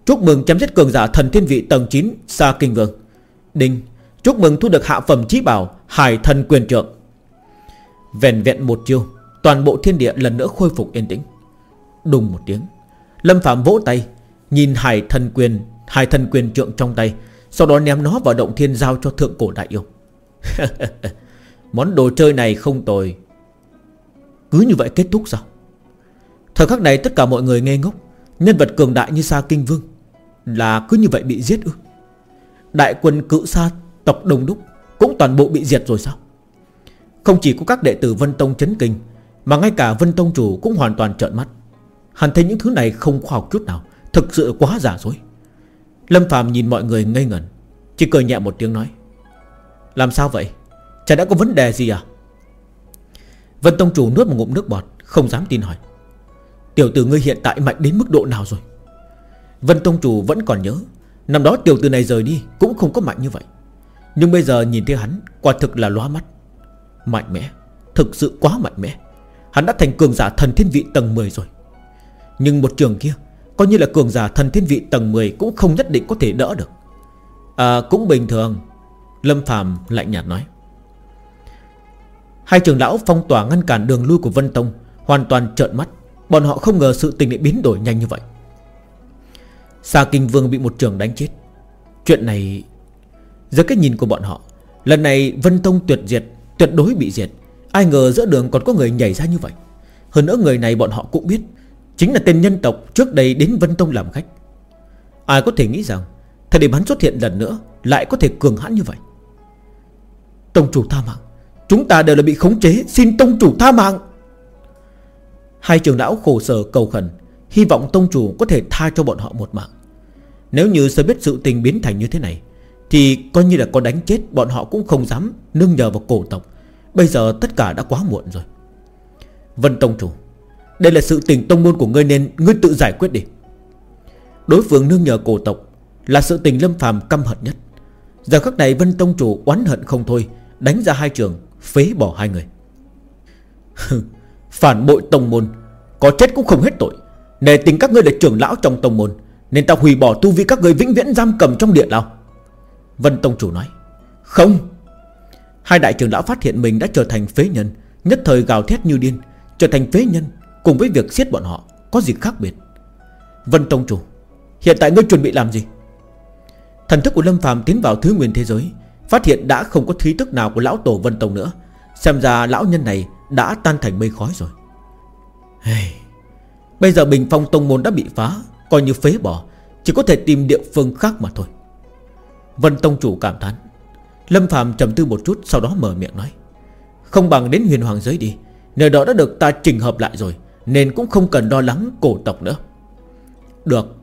Chúc mừng chém giết cường giả thần thiên vị tầng 9 Sa Kinh Vương. Đinh. Chúc mừng thu được hạ phẩm trí bảo Hải thần quyền trượng. Vẹn vẹn một chiêu, Toàn bộ thiên địa lần nữa khôi phục yên tĩnh. Đùng một tiếng, Lâm Phạm vỗ tay, Nhìn hải thần quyền, Hải thần quyền trượng trong tay, Sau đó ném nó vào động thiên giao cho thượng cổ đại yêu. Món đồ chơi này không tồi. Cứ như vậy kết thúc sao? Thời khắc này tất cả mọi người nghe ngốc, Nhân vật cường đại như Sa Kinh Vương Là cứ như vậy bị giết ư? Đại quân cự sa tộc Đông Đúc Cũng toàn bộ bị diệt rồi sao? Không chỉ có các đệ tử Vân Tông chấn kinh, Mà ngay cả Vân Tông chủ cũng hoàn toàn trợn mắt. Hắn thấy những thứ này không khoa học chút nào, Thực sự quá giả dối. Lâm Phạm nhìn mọi người ngây ngẩn, Chỉ cười nhẹ một tiếng nói, Làm sao vậy? Chả đã có vấn đề gì à? Vân Tông chủ nuốt một ngụm nước bọt, Không dám tin hỏi, Tiểu tử ngươi hiện tại mạnh đến mức độ nào rồi? Vân Tông chủ vẫn còn nhớ, Năm đó tiểu tử này rời đi Cũng không có mạnh như vậy. Nhưng bây giờ nhìn thấy hắn, Quả thực là loa mắt. Mạnh mẽ. Thực sự quá mạnh mẽ. Hắn đã thành cường giả thần thiên vị tầng 10 rồi. Nhưng một trường kia, Coi như là cường giả thần thiên vị tầng 10 Cũng không nhất định có thể đỡ được. À cũng bình thường, Lâm Phàm lạnh nhạt nói. Hai trường lão phong tỏa ngăn cản đường lui của Vân Tông, Hoàn toàn trợn mắt. Bọn họ không ngờ sự tình lại biến đổi nhanh như vậy. Sa Kinh Vương bị một trường đánh chết. Chuyện này, Dưới cái nhìn của bọn họ, Lần này Vân Tông tuyệt diệt Tuyệt đối bị diệt. Ai ngờ giữa đường còn có người nhảy ra như vậy. Hơn nữa người này bọn họ cũng biết, Chính là tên nhân tộc trước đây đến Vân Tông làm khách. Ai có thể nghĩ rằng, Thời điểm hắn xuất hiện lần nữa Lại có thể cường hãn như vậy? Tông chủ tha mạng, Chúng ta đều là bị khống chế, Xin tông chủ tha mạng. Hai trường lão khổ sở cầu khẩn, Hy vọng tông chủ có thể tha cho bọn họ một mạng. Nếu như sớm biết sự tình biến thành như thế này thì coi như là có đánh chết, Bọn họ cũng không dám nương nhờ vào cổ tộc. Bây giờ tất cả đã quá muộn rồi. Vân tông chủ, Đây là sự tình tông môn của ngươi nên Ngươi tự giải quyết đi. Đối phương nương nhờ cổ tộc Là sự tình lâm phàm căm hận nhất. Giờ khắc này Vân Tông Chủ oán hận không thôi, Đánh ra hai trường, Phế bỏ hai người. Phản bội tông môn, Có chết cũng không hết tội. Nề tình các ngươi là trưởng lão trong tông môn, Nên ta hủy bỏ tu vi các ngươi vĩnh viễn giam cầm trong địa lao. Vân Tông Chủ nói, Không. Hai đại trưởng lão phát hiện mình đã trở thành phế nhân, Nhất thời gào thét như điên, Trở thành phế nhân Cùng với việc giết bọn họ Có gì khác biệt. Vân Tông Chủ, Hiện tại ngươi chuẩn bị làm gì? Thần thức của Lâm phàm tiến vào thứ nguyên thế giới, Phát hiện đã không có thí tức nào của lão tổ Vân Tông nữa, Xem ra lão nhân này đã tan thành mây khói rồi. Hey. Bây giờ bình phong tông môn đã bị phá, Coi như phế bỏ, Chỉ có thể tìm địa phương khác mà thôi. Vân Tông chủ cảm thán. Lâm Phạm trầm tư một chút, Sau đó mở miệng nói, Không bằng đến huyền hoàng giới đi, Nơi đó đã được ta trình hợp lại rồi, Nên cũng không cần lo lắng cổ tộc nữa. Được.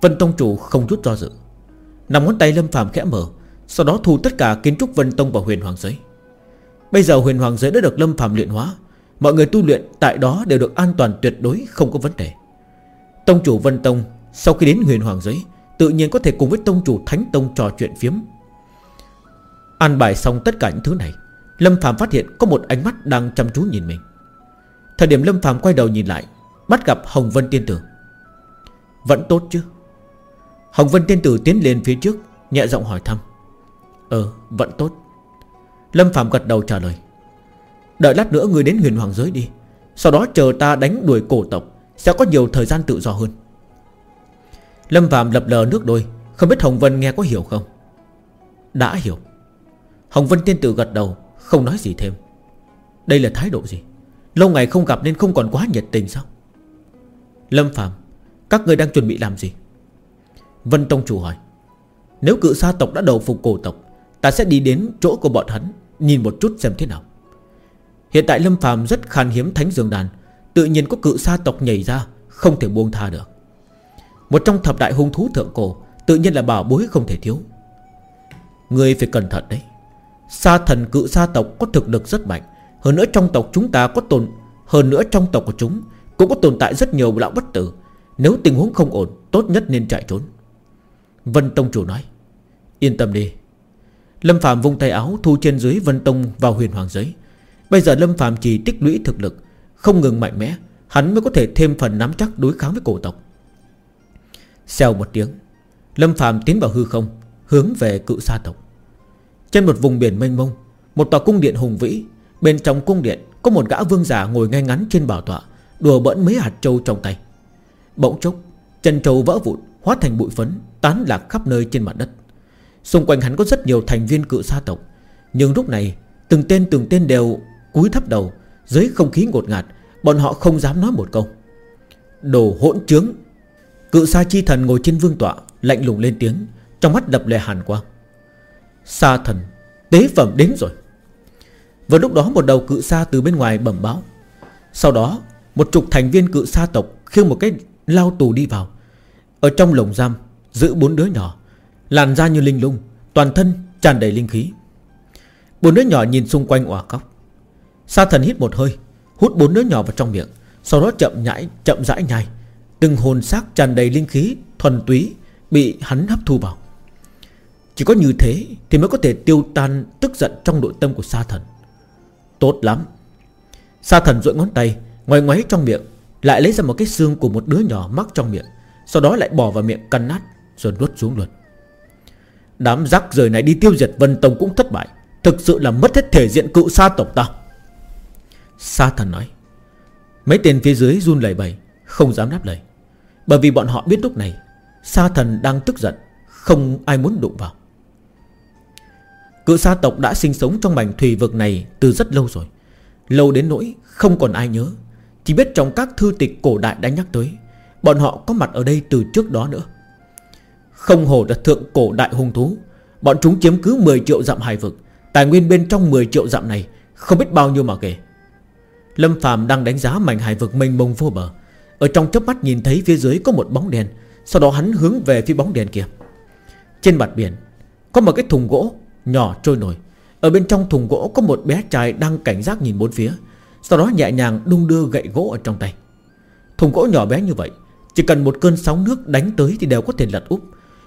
Vân Tông Chủ không chút do dự Nằm ngón tay Lâm Phạm khẽ mở, Sau đó thu tất cả kiến trúc Vân Tông vào huyền hoàng giới. Bây giờ huyền hoàng giới đã được Lâm Phạm luyện hóa, Mọi người tu luyện tại đó đều được an toàn tuyệt đối, Không có vấn đề. Tông chủ Vân Tông, Sau khi đến huyền hoàng giới Tự nhiên có thể cùng với tông chủ Thánh Tông trò chuyện phiếm. An bài xong tất cả những thứ này, Lâm Phạm phát hiện có một ánh mắt đang chăm chú nhìn mình. Thời điểm Lâm Phạm quay đầu nhìn lại Bắt gặp Hồng Vân Tiên Tử. Vẫn tốt chứ? Hồng Vân Tiên Tử tiến lên phía trước, Nhẹ giọng hỏi thăm. Ờ vẫn tốt. Lâm Phạm gật đầu trả lời. Đợi lát nữa người đến huyền hoàng giới đi, Sau đó chờ ta đánh đuổi cổ tộc, Sẽ có nhiều thời gian tự do hơn. Lâm Phạm lập lờ nước đôi, Không biết Hồng Vân nghe có hiểu không? Đã hiểu. Hồng Vân Tiên Tử gật đầu, Không nói gì thêm. Đây là thái độ gì? Lâu ngày không gặp nên không còn quá nhiệt tình sao? Lâm Phạm, Các người đang chuẩn bị làm gì? Vân Tông Chủ hỏi. Nếu cự sa tộc đã đầu phục cổ tộc, Ta sẽ đi đến chỗ của bọn hắn, Nhìn một chút xem thế nào. Hiện tại Lâm Phạm rất khan hiếm thánh dương đàn, Tự nhiên có cự sa tộc nhảy ra, Không thể buông tha được. Một trong thập đại hung thú thượng cổ, Tự nhiên là bảo bối không thể thiếu. Người phải cẩn thận đấy. Sa thần cự sa tộc có thực lực rất mạnh. Hơn nữa trong tộc chúng ta có tồn, Hơn nữa trong tộc của chúng Cũng có tồn tại rất nhiều lão bất tử. Nếu tình huống không ổn, Tốt nhất nên chạy trốn. Vân Tông chủ nói, Yên tâm đi. Lâm Phạm vung tay áo, thu trên dưới Vân Tông vào huyền hoàng giới. Bây giờ Lâm Phạm chỉ tích lũy thực lực, Không ngừng mạnh mẽ, Hắn mới có thể thêm phần nắm chắc đối kháng với cổ tộc. Xèo một tiếng. Lâm Phạm tiến vào hư không, Hướng về cự sa tộc. Trên một vùng biển mênh mông, Một tòa cung điện hùng vĩ, Bên trong cung điện có một gã vương giả ngồi ngay ngắn trên bảo tọa, Đùa bỡn mấy hạt trâu trong tay. Bỗng chốc, Chân trâu vỡ vụn, Hóa thành bụi phấn, Tán lạc khắp nơi trên mặt đất. Xung quanh hắn có rất nhiều thành viên cự sa tộc, Nhưng lúc này, Từng tên từng tên đều cúi thấp đầu, Dưới không khí ngột ngạt, Bọn họ không dám nói một câu. Đồ hỗn trướng Cự sa chi thần ngồi trên vương tọa, Lạnh lùng lên tiếng, Trong mắt đập lệ hàn quang. Sa thần, Tế phẩm đến rồi. Vào lúc đó một đầu cự sa từ bên ngoài bẩm báo. Sau đó, Một chục thành viên cự sa tộc Khiêng một cái lao tù đi vào. Ở trong lồng giam, Giữ bốn đứa nhỏ, Làn da như linh lung, Toàn thân tràn đầy linh khí. Bốn đứa nhỏ nhìn xung quanh òa khóc. Sa thần hít một hơi, Hút bốn đứa nhỏ vào trong miệng, Sau đó chậm nhãi, chậm rãi nhai. Từng hồn xác tràn đầy linh khí, Thuần túy, Bị hắn hấp thu vào. Chỉ có như thế Thì mới có thể tiêu tan tức giận trong nội tâm của sa thần. Tốt lắm. Sa thần duỗi ngón tay Ngoài ngoáy trong miệng, Lại lấy ra một cái xương của một đứa nhỏ mắc trong miệng, Sau đó lại bỏ vào miệng căn nát Rồi nuốt xuống luôn. Đám rắc rời này đi tiêu diệt Vân Tông cũng thất bại. Thực sự là mất hết thể diện cựu sa tộc ta. Sa thần nói. Mấy tên phía dưới run lẩy bẩy, Không dám đáp lời. Bởi vì bọn họ biết lúc này, Sa thần đang tức giận, Không ai muốn đụng vào. Cự sa tộc đã sinh sống trong mảnh thủy vực này từ rất lâu rồi. Lâu đến nỗi không còn ai nhớ. Chỉ biết trong các thư tịch cổ đại đã nhắc tới, Bọn họ có mặt ở đây từ trước đó nữa. Không hồ là thượng cổ đại hung thú, Bọn chúng chiếm cứ 10 triệu dặm hải vực. Tài nguyên bên trong 10 triệu dặm này Không biết bao nhiêu mà kể. Lâm Phạm đang đánh giá mảnh hải vực mênh mông vô bờ. Ở trong chớp mắt nhìn thấy phía dưới có một bóng đèn, Sau đó hắn hướng về phía bóng đèn kia. Trên mặt biển, Có một cái thùng gỗ Nhỏ trôi nổi. Ở bên trong thùng gỗ có một bé trai đang cảnh giác nhìn bốn phía, Sau đó nhẹ nhàng đung đưa gậy gỗ ở trong tay. Thùng gỗ nhỏ bé như vậy, Chỉ cần một cơn sóng nước đánh tới thì đều có thể lật úp.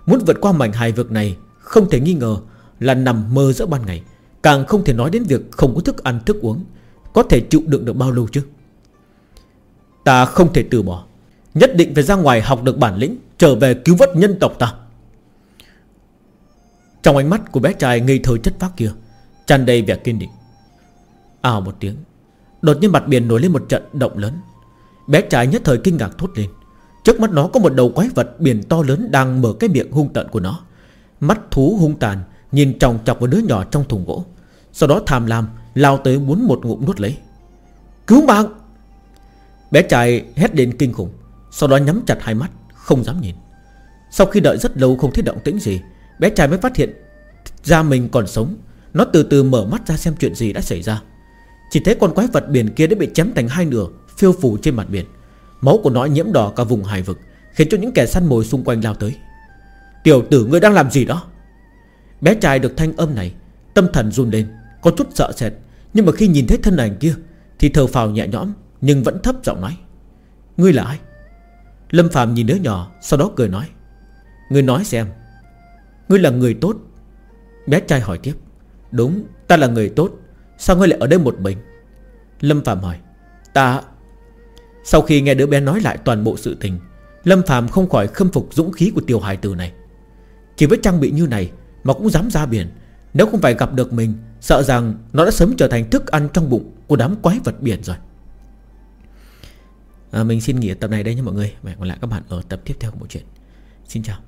Muốn vượt qua mảnh hài vực này, Không thể nghi ngờ là nằm mơ giữa ban ngày, Càng không thể nói đến việc không có thức ăn, thức uống. Có thể chịu đựng được bao lâu chứ? Ta không thể từ bỏ. Nhất định phải ra ngoài học được bản lĩnh, Trở về cứu vớt nhân tộc ta. Trong ánh mắt của bé trai ngây thơ chất phác kia, tràn đầy vẻ kiên định. Ào một tiếng, Đột nhiên mặt biển nổi lên một trận động lớn. Bé trai nhất thời kinh ngạc thốt lên. Trước mắt nó có một đầu quái vật biển to lớn Đang mở cái miệng hung tận của nó. Mắt thú hung tàn, Nhìn tròng chọc vào đứa nhỏ trong thùng gỗ. Sau đó tham lam, lao tới muốn một ngụm nuốt lấy. Cứu mạng! Bé trai hét lên kinh khủng, Sau đó nhắm chặt hai mắt, Không dám nhìn. Sau khi đợi rất lâu không thấy động tĩnh gì, Bé trai mới phát hiện Ra mình còn sống. Nó từ từ mở mắt ra xem chuyện gì đã xảy ra. Chỉ thấy con quái vật biển kia đã bị chém thành hai nửa, Phiêu phủ trên mặt biển. Máu của nó nhiễm đỏ cả vùng hải vực, Khiến cho những kẻ săn mồi xung quanh lao tới. Tiểu tử, ngươi đang làm gì đó? Bé trai được thanh âm này, Tâm thần run lên, Có chút sợ sệt. Nhưng mà khi nhìn thấy thân ảnh kia, Thì thờ phào nhẹ nhõm nhưng vẫn thấp giọng nói, Ngươi là ai? Lâm Phạm nhìn đứa nhỏ, Sau đó cười nói, Ngươi nói xem, Ngươi là người tốt. Bé trai hỏi tiếp, Đúng, ta là người tốt, Sao ngươi lại ở đây một mình? Lâm Phạm hỏi, Ta Sau khi nghe đứa bé nói lại toàn bộ sự tình, Lâm Phạm không khỏi khâm phục dũng khí của tiểu hài tử này. Chỉ với trang bị như này Mà cũng dám ra biển, Nếu không phải gặp được mình, Sợ rằng nó đã sớm trở thành thức ăn trong bụng Của đám quái vật biển rồi à, Mình xin nghỉ tập này đây nha mọi người. Và hẹn gặp lại các bạn ở tập tiếp theo của bộ truyện. Xin chào.